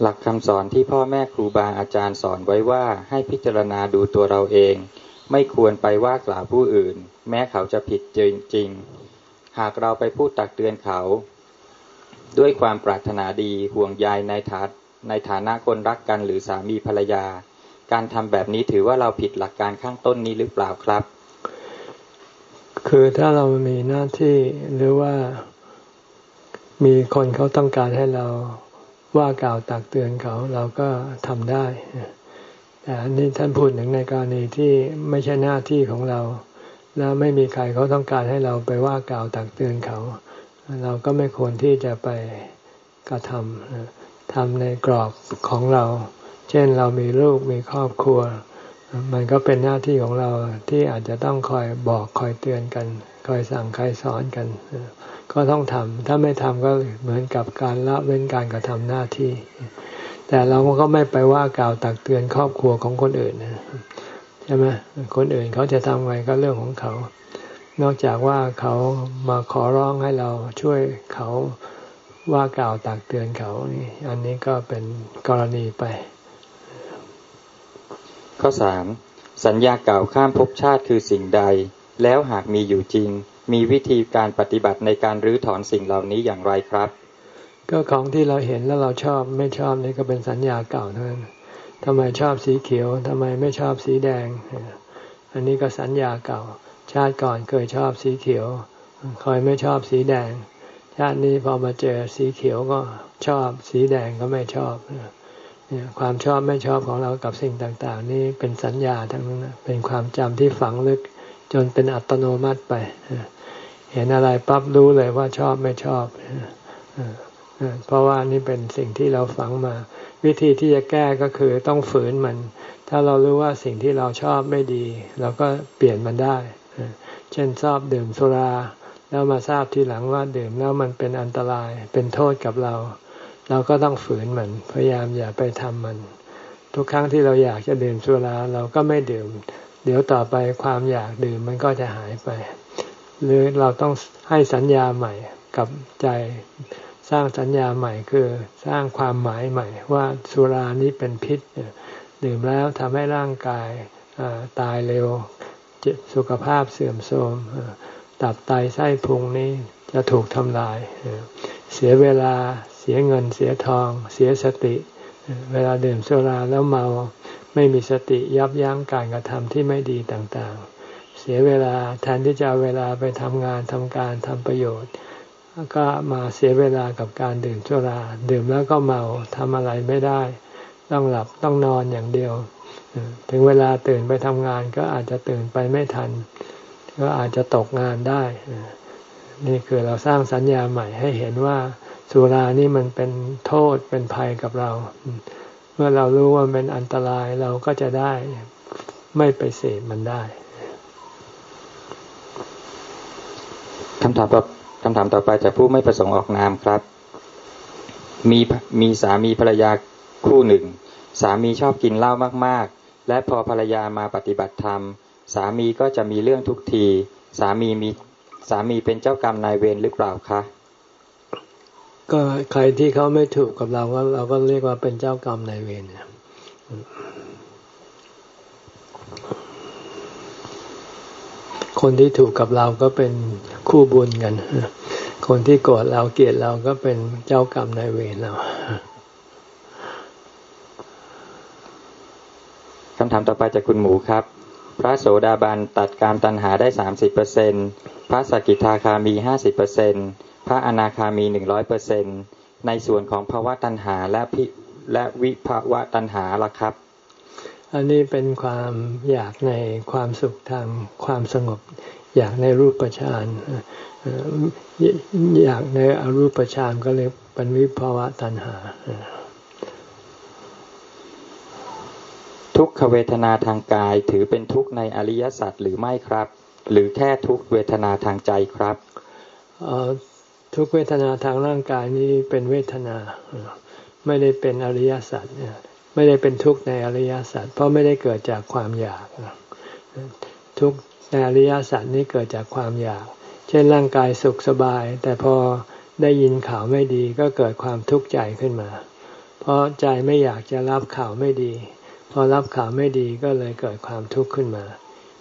หลักคำสอนที่พ่อแม่ครูบาอาจารย์สอนไว้ว่าให้พิจารณาดูตัวเราเอง ไม่ควรไปว่ากล่าวผู้อื่น แม้เขาจะผิดจริงๆหากเราไปพูดตักเตือนเขา ด้วยความปรารถนาดีห่วงใยในฐานในฐานะคนรักกันหรือสามีภรรยา การทำแบบนี้ถือว่าเราผิดหลักการข้างต้นนี้หรือเปล่าครับ คือถ้าเรามีหน้าที่หรือว่ามีคนเขาต้องการให้เราว่ากล่าวตักเตือนเขาเราก็ทำได้ แต่อันนี้ท่านพูดถึงในกรณีที่ไม่ใช่หน้าที่ของเรา แล้วไม่มีใครเขาต้องการให้เราไปว่ากล่าวตักเตือนเขา เราก็ไม่ควรที่จะไปกระทำทำในกรอบของเรา เช่นเรามีลูกมีครอบครัว มันก็เป็นหน้าที่ของเราที่อาจจะต้องคอยบอกคอยเตือนกัน คอยสั่งคอยสอนกัน ก็ต้องทำถ้าไม่ทำก็เหมือนกับการละเว้นการกระทำหน้าที่ แต่เราก็ไม่ไปว่ากล่าวตักเตือนครอบครัวของคนอื่นใช่ไหมคนอื่นเขาจะทำไงก็เรื่องของเขา นอกจากว่าเขามาขอร้องให้เราช่วยเขาว่ากล่าวตักเตือนเขานี่อันนี้ก็เป็นกรณีไป ข้อสามสัญญาเก่าข้ามภพชาติคือสิ่งใด แล้วหากมีอยู่จริง มีวิธีการปฏิบัติในการรื้อถอนสิ่งเหล่านี้อย่างไรครับ ก็ของที่เราเห็นแล้วเราชอบไม่ชอบนี่ก็เป็นสัญญาเก่าเท่านั้นทำไมชอบสีเขียวทำไมไม่ชอบสีแดง อันนี้ก็สัญญาเก่า ชาติก่อนเคยชอบสีเขียวคอยไม่ชอบสีแดง ชาตินี้พอมาเจอสีเขียวก็ชอบสีแดงก็ไม่ชอบ ความชอบไม่ชอบของเรากับสิ่งต่าง ๆ นี่เป็นสัญญาทั้งนั้นเป็นความจำที่ฝังลึกจนเป็นอัตโนมัติไป เห็นอะไรปั๊บรู้เลยว่าชอบไม่ชอบ เพราะว่านี่เป็นสิ่งที่เราฝังมา วิธีที่จะแก้ก็คือต้องฝืนมัน ถ้าเรารู้ว่าสิ่งที่เราชอบไม่ดี เราก็เปลี่ยนมันได้ เช่นชอบดื่มสุรา แล้วมาทราบทีหลังว่าดื่มแล้วมันเป็นอันตรายเป็นโทษกับเรา เราก็ต้องฝืนมัน พยายามอย่าไปทำมัน ทุกครั้งที่เราอยากจะดื่มสุราเราก็ไม่ดื่ม เดี๋ยวต่อไปความอยากดื่มมันก็จะหายไป หรือเราต้องให้สัญญาใหม่กับใจสร้างสัญญาใหม่คือสร้างความหมายใหม่ ว่าสุรานี้เป็นพิษดื่มแล้วทำให้ร่างกายตายเร็วสุขภาพเสื่อมโทรมตับไตไส้พุงนี้จะถูกทำลาย เสียเวลา เสียเงินเสียทอง เสียสติ เวลาดื่มสุราแล้วเมาไม่มีสติยับยั้งการกระทำที่ไม่ดีต่างๆ เสียเวลาแทนที่จะเอาเวลาไปทำงานทำการทำประโยชน์ ก็มาเสียเวลากับการดื่มสุรา ดื่มแล้วก็เมาทำอะไรไม่ได้ ต้องหลับต้องนอนอย่างเดียว ถึงเวลาตื่นไปทำงานก็อาจจะตื่นไปไม่ทัน ก็อาจจะตกงานได้ นี่คือเราสร้างสัญญาใหม่ให้เห็นว่า สุรานี่มันเป็นโทษเป็นภัยกับเรา เมื่อเรารู้ว่าเป็นอันตรายเราก็จะได้ไม่ไปเสพมันได้คำถามต่อคำถามต่อไปจากผู้ไม่ประสงค์ออกนามครับ มีมีสามีภรรยาคู่หนึ่ง สามีชอบกินเหล้ามาก ๆ และพอภรรยามาปฏิบัติธรรม สามีก็จะมีเรื่องทุกที สามีมีสามีเป็นเจ้ากรรมนายเวรหรือเปล่าคะ ก็ใครที่เขาไม่ถูกกับเราก็เราก็เรียกว่าเป็นเจ้ากรรมนายเวรคนที่ถูกกับเราก็เป็นคู่บุญกัน คนที่โกรธเราเกลียดเราก็เป็นเจ้ากรรมนายเวรเราคำถามต่อไปจากคุณหมูครับ พระโสดาบันตัดการตัณหาได้สามสิบเปอร์เซ็นพระสกิทาคามีห้าสิบเปอร์เซ็นต พระอนาคามีหนึ่งร้อยเปอร์เซ็นในส่วนของภาวะตัณหาและพิและวิภาวะตัณหาล่ะครับ อันนี้เป็นความอยากในความสุขทางความสงบ อยากในรูปฌานอยากในอรูปฌานก็เลยเป็นวิภาวะตัณหา ทุกขเวทนาทางกายถือเป็นทุกข์ในอริยสัจหรือไม่ครับ หรือแค่ทุกเวทนาทางใจครับ ทุกเวทนาทางร่างกายนี้เป็นเวทนา ไม่ได้เป็นอริยสัจไม่ได้เป็นทุกข์ในอริยสัจเพราะไม่ได้เกิดจากความอยาก ทุกข์ในอริยสัจนี้เกิดจากความอยาก เช่นร่างกายสุขสบาย แต่พอได้ยินข่าวไม่ดีก็เกิดความทุกข์ใจขึ้นมา เพราะใจไม่อยากจะรับข่าวไม่ดี พอรับข่าวไม่ดีก็เลยเกิดความทุกข์ขึ้นมา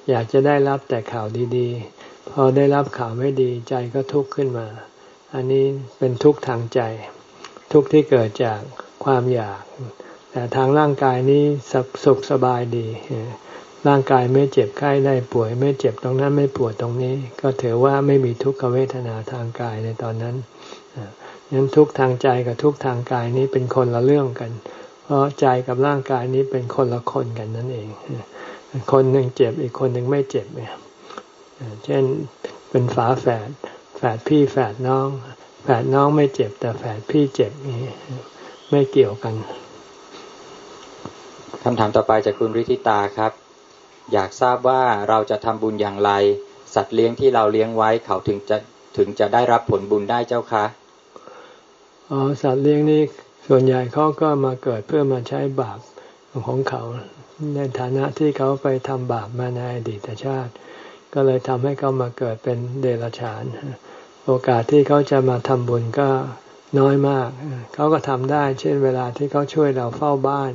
อยากจะได้รับแต่ข่าวดีๆ พอได้รับข่าวไม่ดีใจก็ทุกข์ขึ้นมา อันนี้เป็นทุกข์ทางใจ ทุกข์ที่เกิดจากความอยาก แต่ทางร่างกายนี้สุขสบายดี ร่างกายไม่เจ็บไข้ได้ป่วย ไม่เจ็บตรงนั้นไม่ปวดตรงนี้ ก็ถือว่าไม่มีทุกขเวทนาทางกายในตอนนั้นนั้นทุกทางใจกับทุกทางกายนี้เป็นคนละเรื่องกัน เพราะใจกับร่างกายนี้เป็นคนละคนกันนั่นเอง คนหนึ่งเจ็บอีกคนหนึ่งไม่เจ็บเนี่ยเช่นเป็นฝาแฝด ฝดพี่แฝดน้อง แฝดน้องไม่เจ็บ แต่แฝดพี่เจ็บนี่ไม่เกี่ยวกันคำถามต่อไปจากคุณริธิตาครับ อยากทราบว่าเราจะทำบุญอย่างไร สัตว์เลี้ยงที่เราเลี้ยงไว้เขาถึงจะถึงจะได้รับผลบุญได้เจ้าคะอ๋อสัตว์เลี้ยงนี่ส่วนใหญ่เขาก็มาเกิดเพื่อมาใช้บาปของเขาในฐานะที่เขาไปทำบาปมาในอดีตชาติ ก็เลยทำให้เขามาเกิดเป็นเดรัจฉาน โอกาสที่เขาจะมาทำบุญก็น้อยมาก เขาก็ทำได้ เช่น เวลาที่เขาช่วยเราเฝ้าบ้าน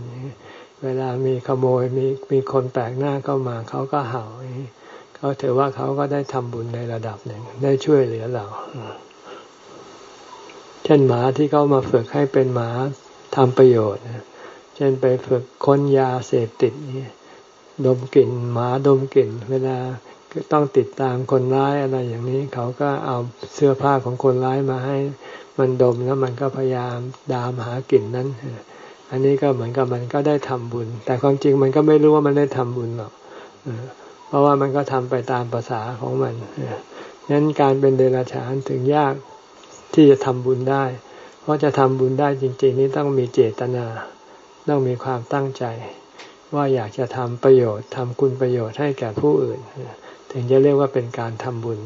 เวลามีขโมยมีมีคนแปลกหน้าเข้ามา เขาก็เห่าเขาถือว่าเขาก็ได้ทำบุญในระดับหนึ่ง ได้ช่วยเหลือเรา เช่นหมาที่เขามาฝึกให้เป็นหมาทำประโยชน์ เช่นไปฝึกค้นยาเสพติดนี่ดมกลิ่นหมาดมกลิ่น เวลา ต้องติดตามคนร้ายอะไรอย่างนี้ เขาก็เอาเสื้อผ้าของคนร้ายมาให้ มันดมแล้วมันก็พยายามดามหากลิ่นนั้น อันนี้ก็เหมือนกับมันก็ได้ทำบุญ แต่ความจริงมันก็ไม่รู้ว่ามันได้ทำบุญหรอกเพราะว่ามันก็ทำไปตามภาษาของมันนั้นการเป็นเดรัจฉานถึงยากที่จะทำบุญได้ เพราะจะทำบุญได้จริง ๆ นี้ต้องมีเจตนา ต้องมีความตั้งใจ ว่าอยากจะทำประโยชน์ทำคุณประโยชน์ให้แก่ผู้อื่น ถึงจะเรียกว่าเป็นการทำบุญ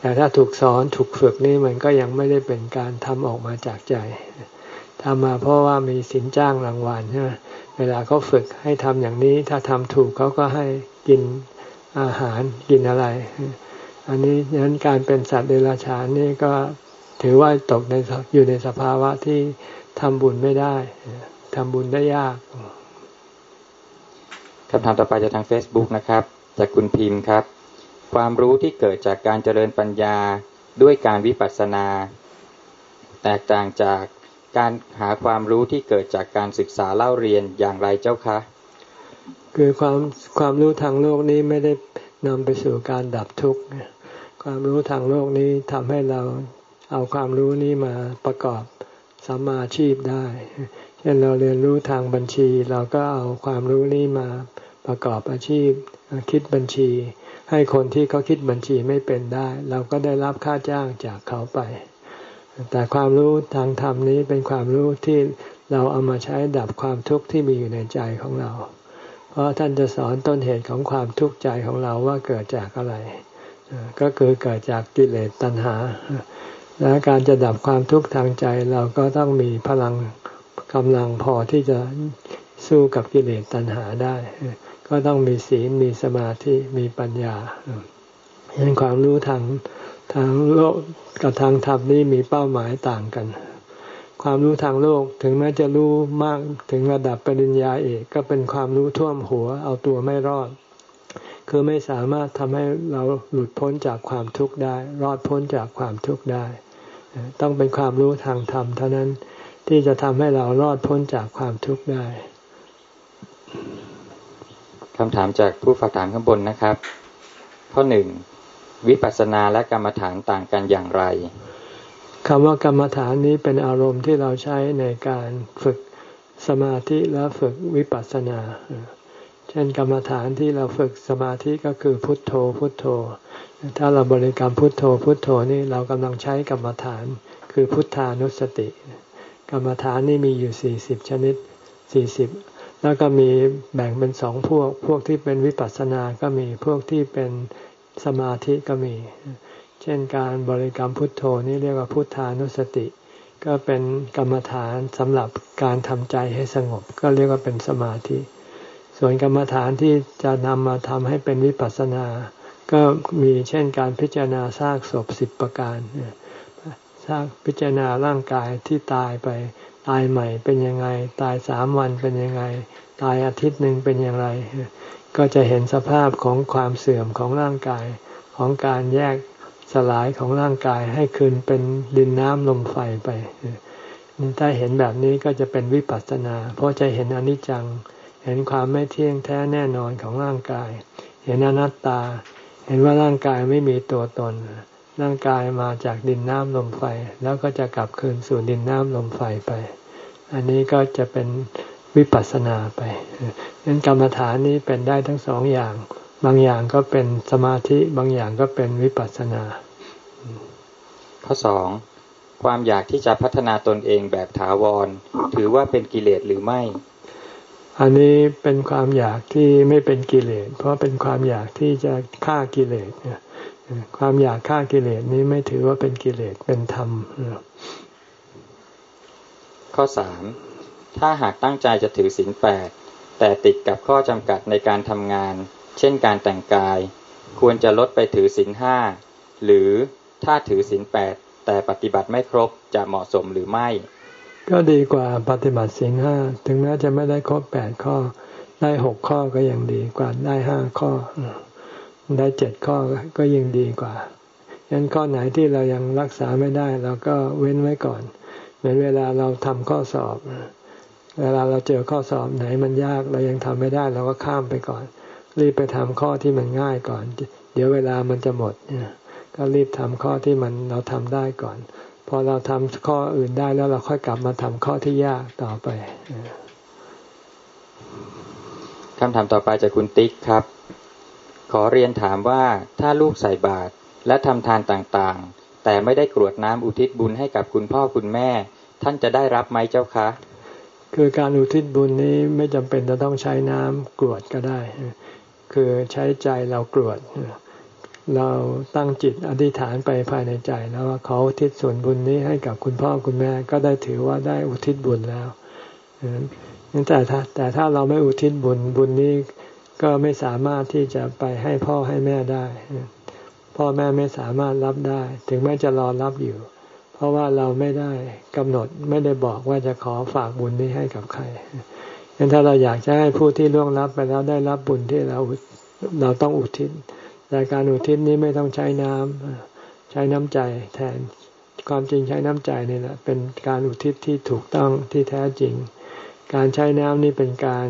แต่ถ้าถูกสอนถูกฝึกนี่มันก็ยังไม่ได้เป็นการทำออกมาจากใจทำมาเพราะว่ามีสินจ้างรางวัลใช่ไหมเวลาเขาฝึกให้ทำอย่างนี้ ถ้าทำถูกเขาก็ให้กินอาหารกินอะไร อันนี้ยันการเป็นสัตว์เดรัจฉานนี่ก็ถือว่าตกในอยู่ในสภาวะที่ทำบุญไม่ได้ทำบุญได้ยากคำถามต่อไปจากทาง Facebook นะครับ จากคุณพิมพ์ครับ ความรู้ที่เกิดจากการเจริญปัญญาด้วยการวิปัสสนา แตกต่างจากการหาความรู้ที่เกิดจากการศึกษาเล่าเรียนอย่างไรเจ้าคะ คือความความรู้ทางโลกนี้ไม่ได้นำไปสู่การดับทุกข์ความรู้ทางโลกนี้ทำให้เราเอาความรู้นี้มาประกอบสัมมาชีพได้ เช่นเราเรียนรู้ทางบัญชี เราก็เอาความรู้นี้มาประกอบอาชีพคิดบัญชี ให้คนที่เขาคิดบัญชีไม่เป็นได้ เราก็ได้รับค่าจ้างจากเขาไป แต่ความรู้ทางธรรมนี้เป็นความรู้ที่เราเอามาใช้ดับความทุกข์ที่มีอยู่ในใจของเรา เพราะท่านจะสอนต้นเหตุของความทุกข์ใจของเราว่าเกิดจากอะไร ก็คือเกิดจากกิเลสตัณหา และการจะดับความทุกข์ทางใจเราก็ต้องมีพลังกำลังพอที่จะสู้กับกิเลสตัณหาได้ ก็ต้องมีศีลมีสมาธิมีปัญญาเห็นความรู้ทางทางโลกกับทางธรรมนี่มีเป้าหมายต่างกัน ความรู้ทางโลกถึงแม้จะรู้มากถึงระดับปริญญาเอกก็เป็นความรู้ท่วมหัวเอาตัวไม่รอด คือไม่สามารถทำให้เราหลุดพ้นจากความทุกข์ได้ รอดพ้นจากความทุกข์ได้ ต้องเป็นความรู้ทางธรรมเท่านั้นที่จะทำให้เรารอดพ้นจากความทุกข์ได้ คำถามจากผู้ฝากถามข้างบนนะครับ ข้อหนึ่งวิปัสสนาและกรรมฐานต่างกันอย่างไรคำว่ากรรมฐานนี้เป็นอารมณ์ที่เราใช้ในการฝึกสมาธิและฝึกวิปัสสนา เช่นกรรมฐานที่เราฝึกสมาธิก็คือพุทโธพุทโธ ถ้าเราบริกรรมพุทโธพุทโธนี่เรากำลังใช้กรรมฐาน คือพุทธานุสติ กรรมฐานนี่มีอยู่สี่สิบชนิดสี่สิบ แล้วก็มีแบ่งเป็นสองพวก พวกที่เป็นวิปัสสนาก็มีพวกที่เป็นสมาธิก็มี เช่นการบริกรรมพุทโธนี่เรียกว่าพุทธานุสติ ก็เป็นกรรมฐานสำหรับการทำใจให้สงบ ก็เรียกว่าเป็นสมาธิ ส่วนกรรมฐานที่จะนำมาทำให้เป็นวิปัสสนา ก็มีเช่นการพิจารณาซากศพสิบประการซากพิจารณาร่างกายที่ตายไป ตายใหม่เป็นยังไง ตายสามวันเป็นยังไง ตายอาทิตย์หนึ่งเป็นอย่างไร ก็จะเห็นสภาพของความเสื่อมของร่างกายของการแยกสลายของร่างกายให้คืนเป็นดินน้ำลมไฟไปถ้าเห็นแบบนี้ก็จะเป็นวิปัสสนา เพราะจะเห็นอนิจจัง เห็นความไม่เที่ยงแท้แน่นอนของร่างกาย เห็นอนัตตา เห็นว่าร่างกายไม่มีตัวตน ร่างกายมาจากดินน้ำลมไฟ แล้วก็จะกลับคืนสู่ดินน้ำลมไฟไป อันนี้ก็จะเป็นวิปัสสนาไปนั้นกรรมฐานนี้เป็นได้ทั้งสองอย่าง บางอย่างก็เป็นสมาธิบางอย่างก็เป็นวิปัสสนา ข้อสองความอยากที่จะพัฒนาตนเองแบบถาวร ถือว่าเป็นกิเลสหรือไม่ อันนี้เป็นความอยากที่ไม่เป็นกิเลส เพราะเป็นความอยากที่จะฆ่ากิเลสเนี่ยความอยากฆ่ากิเลสนี้ไม่ถือว่าเป็นกิเลสเป็นธรรม ข้อสามถ้าหากตั้งใจจะถือศีลแปดแต่ติดกับข้อจำกัดในการทำงาน เช่นการแต่งกาย ควรจะลดไปถือศีลห้าหรือถ้าถือศีลแปดแต่ปฏิบัติไม่ครบจะเหมาะสมหรือไม่ ก็ดีกว่าปฏิบัติศีลห้าถึงแม้จะไม่ได้ครบแปดข้อ ได้หกข้อก็ยังดีกว่าได้ห้าข้อ ได้เจ็ดข้อก็ยิ่งดีกว่ายันข้อไหนที่เรายังรักษาไม่ได้เราก็เว้นไว้ก่อน เหมือนเวลาเราทำข้อสอบ เวลาเราเจอข้อสอบไหนมันยากเรายังทำไม่ได้เราก็ข้ามไปก่อน รีบไปทำข้อที่มันง่ายก่อน เดี๋ยวเวลามันจะหมดก็รีบทำข้อที่มันเราทำได้ก่อน พอเราทำข้ออื่นได้แล้วเราค่อยกลับมาทำข้อที่ยากต่อไปคำถามต่อไปจากคุณติ๊กครับ ขอเรียนถามว่าถ้าลูกใส่บาตรและทำทานต่างๆ แต่ไม่ได้กรวดน้ำอุทิศบุญให้กับคุณพ่อคุณแม่ ท่านจะได้รับไหมเจ้าคะคือการอุทิศบุญนี้ไม่จำเป็นจะต้องใช้น้ำกรวดก็ได้ คือใช้ใจเรากรวด เราตั้งจิตอธิษฐานไปภายในใจแล้วว่าเขาอุทิศส่วนบุญนี้ให้กับคุณพ่อคุณแม่ ก็ได้ถือว่าได้อุทิศบุญแล้วแต่ถ้าแต่ถ้าเราไม่อุทิศบุญบุญนี้ก็ไม่สามารถที่จะไปให้พ่อให้แม่ได้ พ่อแม่ไม่สามารถรับได้ ถึงแม้จะรอรับอยู่ เพราะว่าเราไม่ได้กำหนดไม่ได้บอกว่าจะขอฝากบุญนี้ให้กับใครงั้นถ้าเราอยากจะให้ผู้ที่ล่วงรับไปแล้วได้รับบุญที่เราเราต้องอุทิศแต่การอุทิศนี้ไม่ต้องใช้น้ำใช้น้ำใจแทนความจริงใช้น้ำใจนี่แหละเป็นการอุทิศที่ถูกต้องที่แท้จริง การใช้น้ำนี่เป็นการ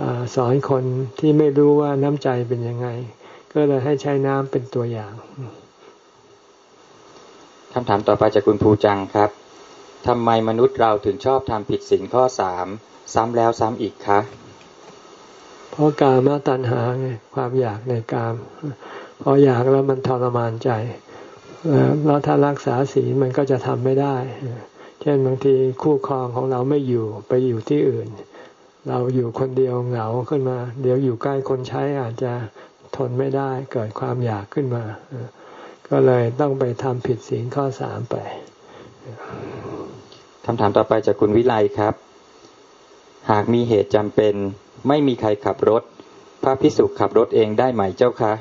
อสอนคนที่ไม่รู้ว่าน้ำใจเป็นยังไง ก็เลยให้ใช้น้ำเป็นตัวอย่างคำถามต่อไปจากคุณภูจังครับทำไมมนุษย์เราถึงชอบทำผิดศีลข้อสามซ้ำแล้วซ้ำอีกคะเพราะกามตัณหาไงความอยากในกามพออยากแล้วมันทรมานใจแล้วถ้ารักษาศีลมันก็จะทำไม่ได้ เช่นบางทีคู่ครองของเราไม่อยู่ไปอยู่ที่อื่น เราอยู่คนเดียวเหงาขึ้นมา เดี๋ยวอยู่ใกล้คนใช้อาจจะ ทนไม่ได้เกิดความอยากขึ้นมา ก็เลยต้องไปทำผิดศีลข้อสามไปคำถามต่อไปจากคุณวิไลครับ หากมีเหตุจำเป็น ไม่มีใครขับรถ พระพิสุขับรถเองได้ไหมเจ้าคะ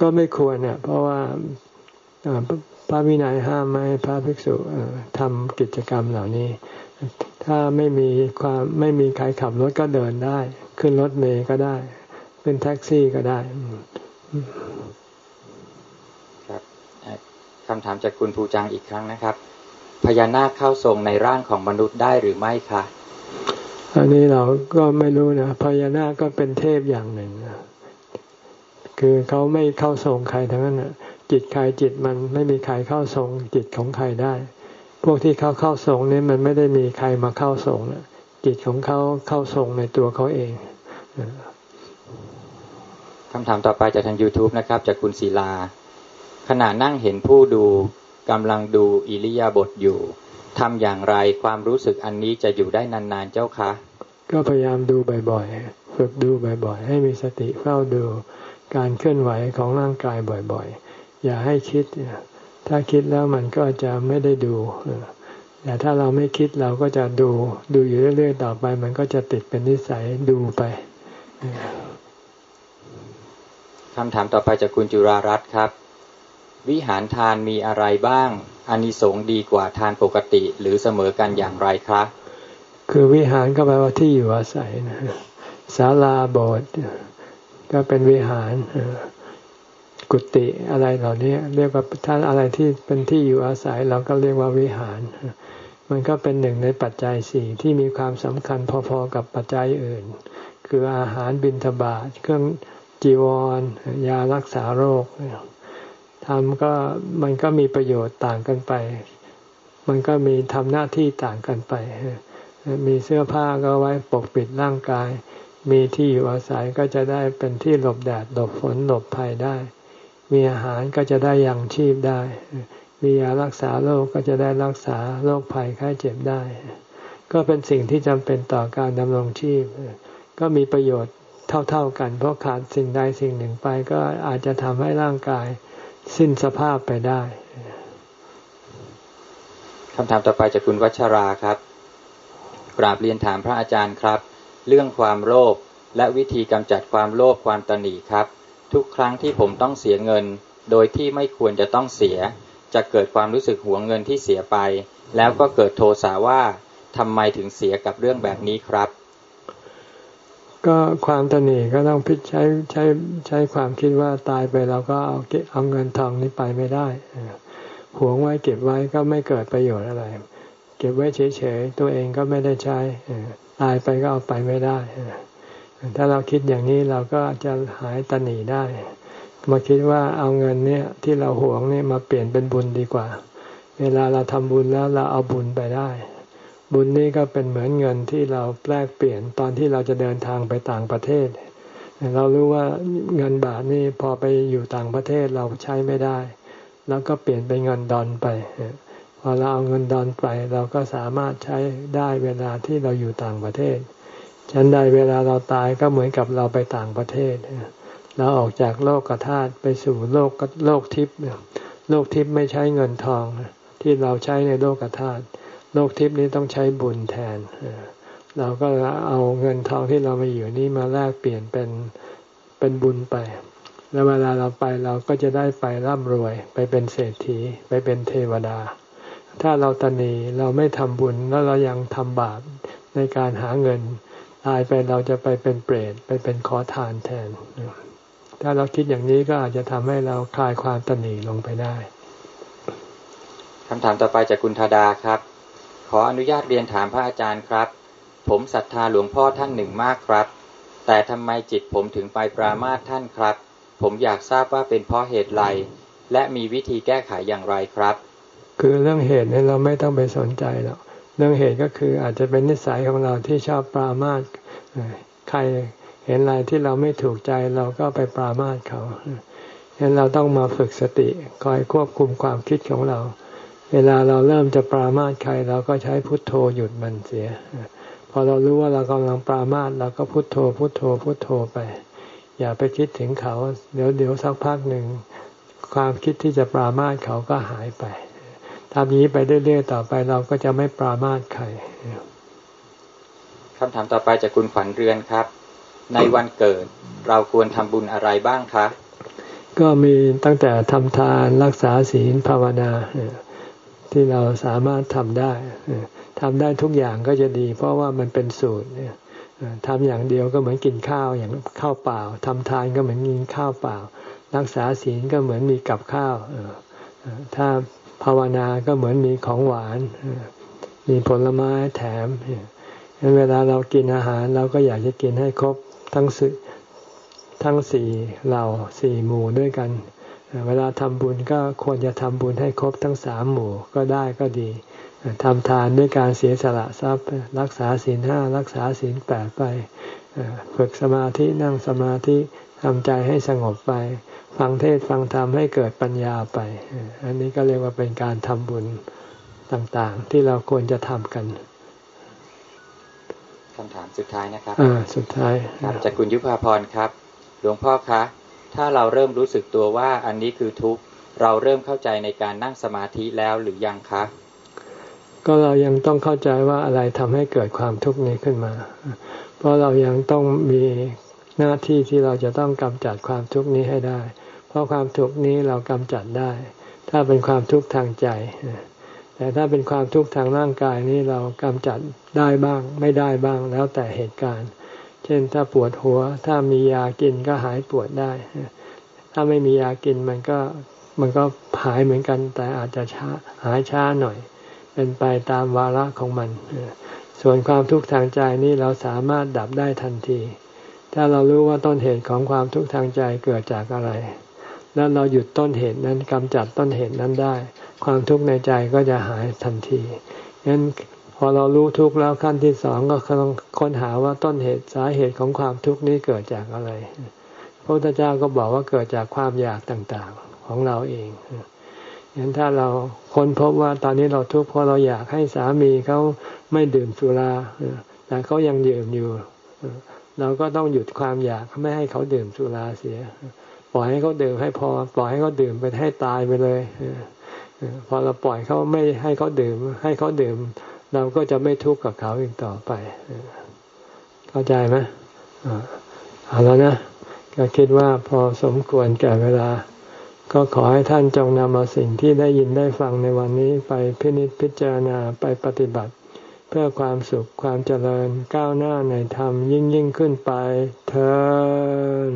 ก็ไม่ควรเนี่ยเพราะว่าพระวินัยห้ามไม่ให้พระภิกษุทำกิจกรรมเหล่านี้ ถ้าไม่มีความไม่มีใครขับรถก็เดินได้ ขึ้นรถเมย์ก็ได้ ขึ้นแท็กซี่ก็ได้ครับคำถามจากคุณภูจังอีกครั้งนะครับ พญานาคเข้าทรงในร่างของมนุษย์ได้หรือไม่คะอันนี้เราก็ไม่รู้นะพญานาคก็เป็นเทพอย่างหนึ่งคือเขาไม่เข้าทรงใครทั้งนั้นนะจิตใครจิตมันไม่มีใครเข้าทรงจิตของใครได้ พวกที่เขาเข้าทรงนี่มันไม่ได้มีใครมาเข้าทรงนะจิตของเขาเข้าทรงในตัวเขาเอง คำถามต่อไปจากทาง YouTube นะครับ จากคุณศิลา ขณะนั่งเห็นผู้ดูกำลังดูอิริยาบถอยู่ทำอย่างไรความรู้สึกอันนี้จะอยู่ได้นานๆเจ้าคะ ก็พยายามดูบ่อยๆ ฝึกดูบ่อยๆ ให้มีสติเฝ้าดูการเคลื่อนไหวของร่างกายบ่อยๆ อย่าให้คิด ถ้าคิดแล้วมันก็จะไม่ได้ดู แต่ถ้าเราไม่คิดเราก็จะดู ดูอยู่เรื่อยๆ ต่อไป มันก็จะติดเป็นนิสัยดูไป คำถามต่อไปจากคุณจุรารัตน์ครับ วิหารทานมีอะไรบ้างอานิสงส์ดีกว่าทานปกติหรือเสมอกันอย่างไรครับคือวิหารก็แปลว่าที่อยู่อาศัยนะศาลาโบสถ์ก็เป็นวิหารกุฏิอะไรเหล่านี้เรียกว่าท่านอะไรที่เป็นที่อยู่อาศัยเราก็เรียกว่าวิหาร มันก็เป็นหนึ่งในปัจจัยสี่ที่มีความสำคัญพอๆกับปัจจัยอื่น คืออาหารบิณฑบาตเครื่อง จีวร ยารักษาโรคทำก็มันก็มีประโยชน์ต่างกันไป มันก็มีทำหน้าที่ต่างกันไป มีเสื้อผ้าก็ไว้ปกปิดร่างกาย มีที่อยู่อาศัยก็จะได้เป็นที่หลบแดดหลบฝนหลบภัยได้ มีอาหารก็จะได้ยังชีพได้ มียารักษาโรคก็จะได้รักษาโรคภัยไข้เจ็บได้ ก็เป็นสิ่งที่จำเป็นต่อการดำรงชีพ ก็มีประโยชน์ เท่า ๆกัน เพราะขาดสิ่งใดสิ่งหนึ่งไปก็อาจจะทำให้ร่างกายสิ้นสภาพไปได้คำถามต่อไปจากคุณวัชราครับ กราบเรียนถามพระอาจารย์ครับ เรื่องความโลภและวิธีกำจัดความโลภความตนีครับ ทุกครั้งที่ผมต้องเสียเงิน โดยที่ไม่ควรจะต้องเสีย จะเกิดความรู้สึกหวงเงินที่เสียไป แล้วก็เกิดโทสาว่าทำไมถึงเสียกับเรื่องแบบนี้ครับ ก็ความตนีก็ต้องพิใช้ใช้ใช้ความคิดว่าตายไปเราก็เอาเก็บเอาเงินทองนี้ไปไม่ได้หวงไว้เก็บไว้ก็ไม่เกิดประโยชน์อะไร เก็บไว้เฉยๆตัวเองก็ไม่ได้ใช้ตายไปก็เอาไปไม่ได้ถ้าเราคิดอย่างนี้เราก็จะหายตนีได้ มาคิดว่าเอาเงินเนี่ยที่เราหวงเนี่ยมาเปลี่ยนเป็นบุญดีกว่า เวลาเราทำบุญแล้วเราเอาบุญไปได้ บุญนี่ก็เป็นเหมือนเงินที่เราแลกเปลี่ยนตอนที่เราจะเดินทางไปต่างประเทศ เรารู้ว่าเงินบาทนี่พอไปอยู่ต่างประเทศเราใช้ไม่ได้ แล้วก็เปลี่ยนเป็นเงินดอนไป พอเราเอาเงินดอนไป เราก็สามารถใช้ได้เวลาที่เราอยู่ต่างประเทศฉันใดเวลาเราตายก็เหมือนกับเราไปต่างประเทศเราออกจากโลกกธาตุไปสู่โลกโลกทิพย์โลกทิพย์ไม่ใช้เงินทองที่เราใช้ในโลกธาตุ โลกทิพย์นี้ต้องใช้บุญแทน เราก็เอาเงินทองที่เรามาอยู่นี้มาแลกเปลี่ยนเป็นเป็นบุญไป แล้วเวลาเราไปเราก็จะได้ไปร่ำรวย ไปเป็นเศรษฐี ไปเป็นเทวดา ถ้าเราตนีเราไม่ทำบุญแล้วเรายังทำบาปในการหาเงินตายไปเราจะไปเป็นเปรตไปเป็นขอทานแทน ถ้าเราคิดอย่างนี้ก็อาจจะทำให้เราคลายความตนีลงไปได้คำถามต่อไปจากคุณธาดาครับ ขออนุญาตเรียนถามพระอาจารย์ครับ ผมศรัทธาหลวงพ่อท่านหนึ่งมากครับ แต่ทำไมจิตผมถึงไปปรามาสท่านครับ ผมอยากทราบว่าเป็นเพราะเหตุไร และมีวิธีแก้ไขอย่างไรครับ คือเรื่องเหตุเนี่ยเราไม่ต้องไปสนใจหรอกเรื่องเหตุก็คืออาจจะเป็นนิสัยของเราที่ชอบปรามาสใครเห็นอะไรที่เราไม่ถูกใจเราก็ไปปรามาสเขาฉะนั้นเราต้องมาฝึกสติคอยควบคุมความคิดของเรา เวลาเราเริ่มจะปรามาสใครเราก็ใช้พุทโธหยุดมันเสีย พอเรารู้ว่าเรากำลังปรามาสเราก็พุโทโธ พุโทโธ พุโทโธไป อย่าไปคิดถึงเขา เดี๋ยวเดี๋ยวสักพักหนึ่งความคิดที่จะปรามาสเขาก็หายไปทำนี้ไปเรื่อยๆต่อไปเราก็จะไม่ปรามาสใครคำถามต่อไปจากคุณขวัญเรือนครับ ในวันเกิดเราควรทำบุญอะไรบ้างคะ ก็มีตั้งแต่ทำทานรักษาศีลภาวนา ที่เราสามารถทำได้ทำได้ทุกอย่างก็จะดี เพราะว่ามันเป็นสูตรเนี่ยทำอย่างเดียวก็เหมือนกินข้าวอย่างข้าวเปล่าทำทานก็เหมือนกินข้าวเปล่า รักษาศีลก็เหมือนมีกับข้าวถ้าภาวนาก็เหมือนมีของหวาน มีผลไม้แถมเวลาเรากินอาหารเราก็อยากจะกินให้ครบทั้งสทั้งสี่เหล่าสี่หมู่ด้วยกัน เวลาทำบุญก็ควรจะทำบุญให้ครบทั้งสามหมู่ก็ได้ก็ดีทำทานด้วยการเสียสละทรัพย์ รักษาศีลห้ารักษาศีลแปดไปฝึกสมาธินั่งสมาธิทำใจให้สงบไป ฟังเทศฟังธรรมให้เกิดปัญญาไป อันนี้ก็เรียกว่าเป็นการทำบุญต่างๆ ที่เราควรจะทำกันคำถามสุดท้ายนะครับอ่าสุดท้ายจากคุณยุพาพรครับ หลวงพ่อคะ ถ้าเราเริ่มรู้สึกตัวว่าอันนี้คือทุกข์เราเริ่มเข้าใจในการนั่งสมาธิแล้วหรือยังคะ ก็เรายังต้องเข้าใจว่าอะไรทำให้เกิดความทุกข์นี้ขึ้นมา เพราะเรายังต้องมีหน้าที่ที่เราจะต้องกำจัดความทุกข์นี้ให้ได้ เพราะความทุกข์นี้เรากำจัดได้ ถ้าเป็นความทุกข์ทางใจ แต่ถ้าเป็นความทุกข์ทางร่างกายนี้เรากำจัดได้บ้าง ไม่ได้บ้างแล้วแต่เหตุการณ์ ช่นถ้าปวดหัว ถ้ามียากินก็หายปวดได้ ถ้าไม่มียากินมันก็มันก็หายเหมือนกัน แต่อาจจะช้าหายช้าหน่อย เป็นไปตามวาระของมัน ส่วนความทุกข์ทางใจนี่เราสามารถดับได้ทันที ถ้าเรารู้ว่าต้นเหตุของความทุกข์ทางใจเกิดจากอะไร แล้วเราหยุดต้นเหตุนั้นกำจัดต้นเหตุนั้นได้ ความทุกข์ในใจก็จะหายทันทีงั้น พอเรารู้ทุกข์แล้วขั้นที่สองก็ต้องค้นหาว่าต้นเหตุสาเหตุของความทุกข์นี้เกิดจากอะไร พระพุทธเจ้าก็บอกว่าเกิดจากความอยากต่างๆของเราเองเห็นถ้าเราค้นพบว่าตอนนี้เราทุกข์เพราะเราอยากให้สามีเขาไม่ดื่มสุราแต่เขายังดื่มอยู่เราก็ต้องหยุดความอยากไม่ให้เขาดื่มสุราเสีย ปล่อยให้เขาดื่มให้พอ ปล่อยให้เขาดื่มไปให้ตายไปเลยพอเราปล่อยเขาไม่ให้เขาดื่ม ให้เขาดื่ม เราก็จะไม่ทุกข์กับเขาอีกต่อไป เข้าใจไหมเอาแล้วนะก็คิดว่าพอสมควรแก่เวลา ก็ขอให้ท่านจงนำเอาสิ่งที่ได้ยินได้ฟังในวันนี้ไปพินิจพิจารณาไปปฏิบัติ เพื่อความสุขความเจริญก้าวหน้าในธรรมยิ่งยิ่งขึ้นไปเธอ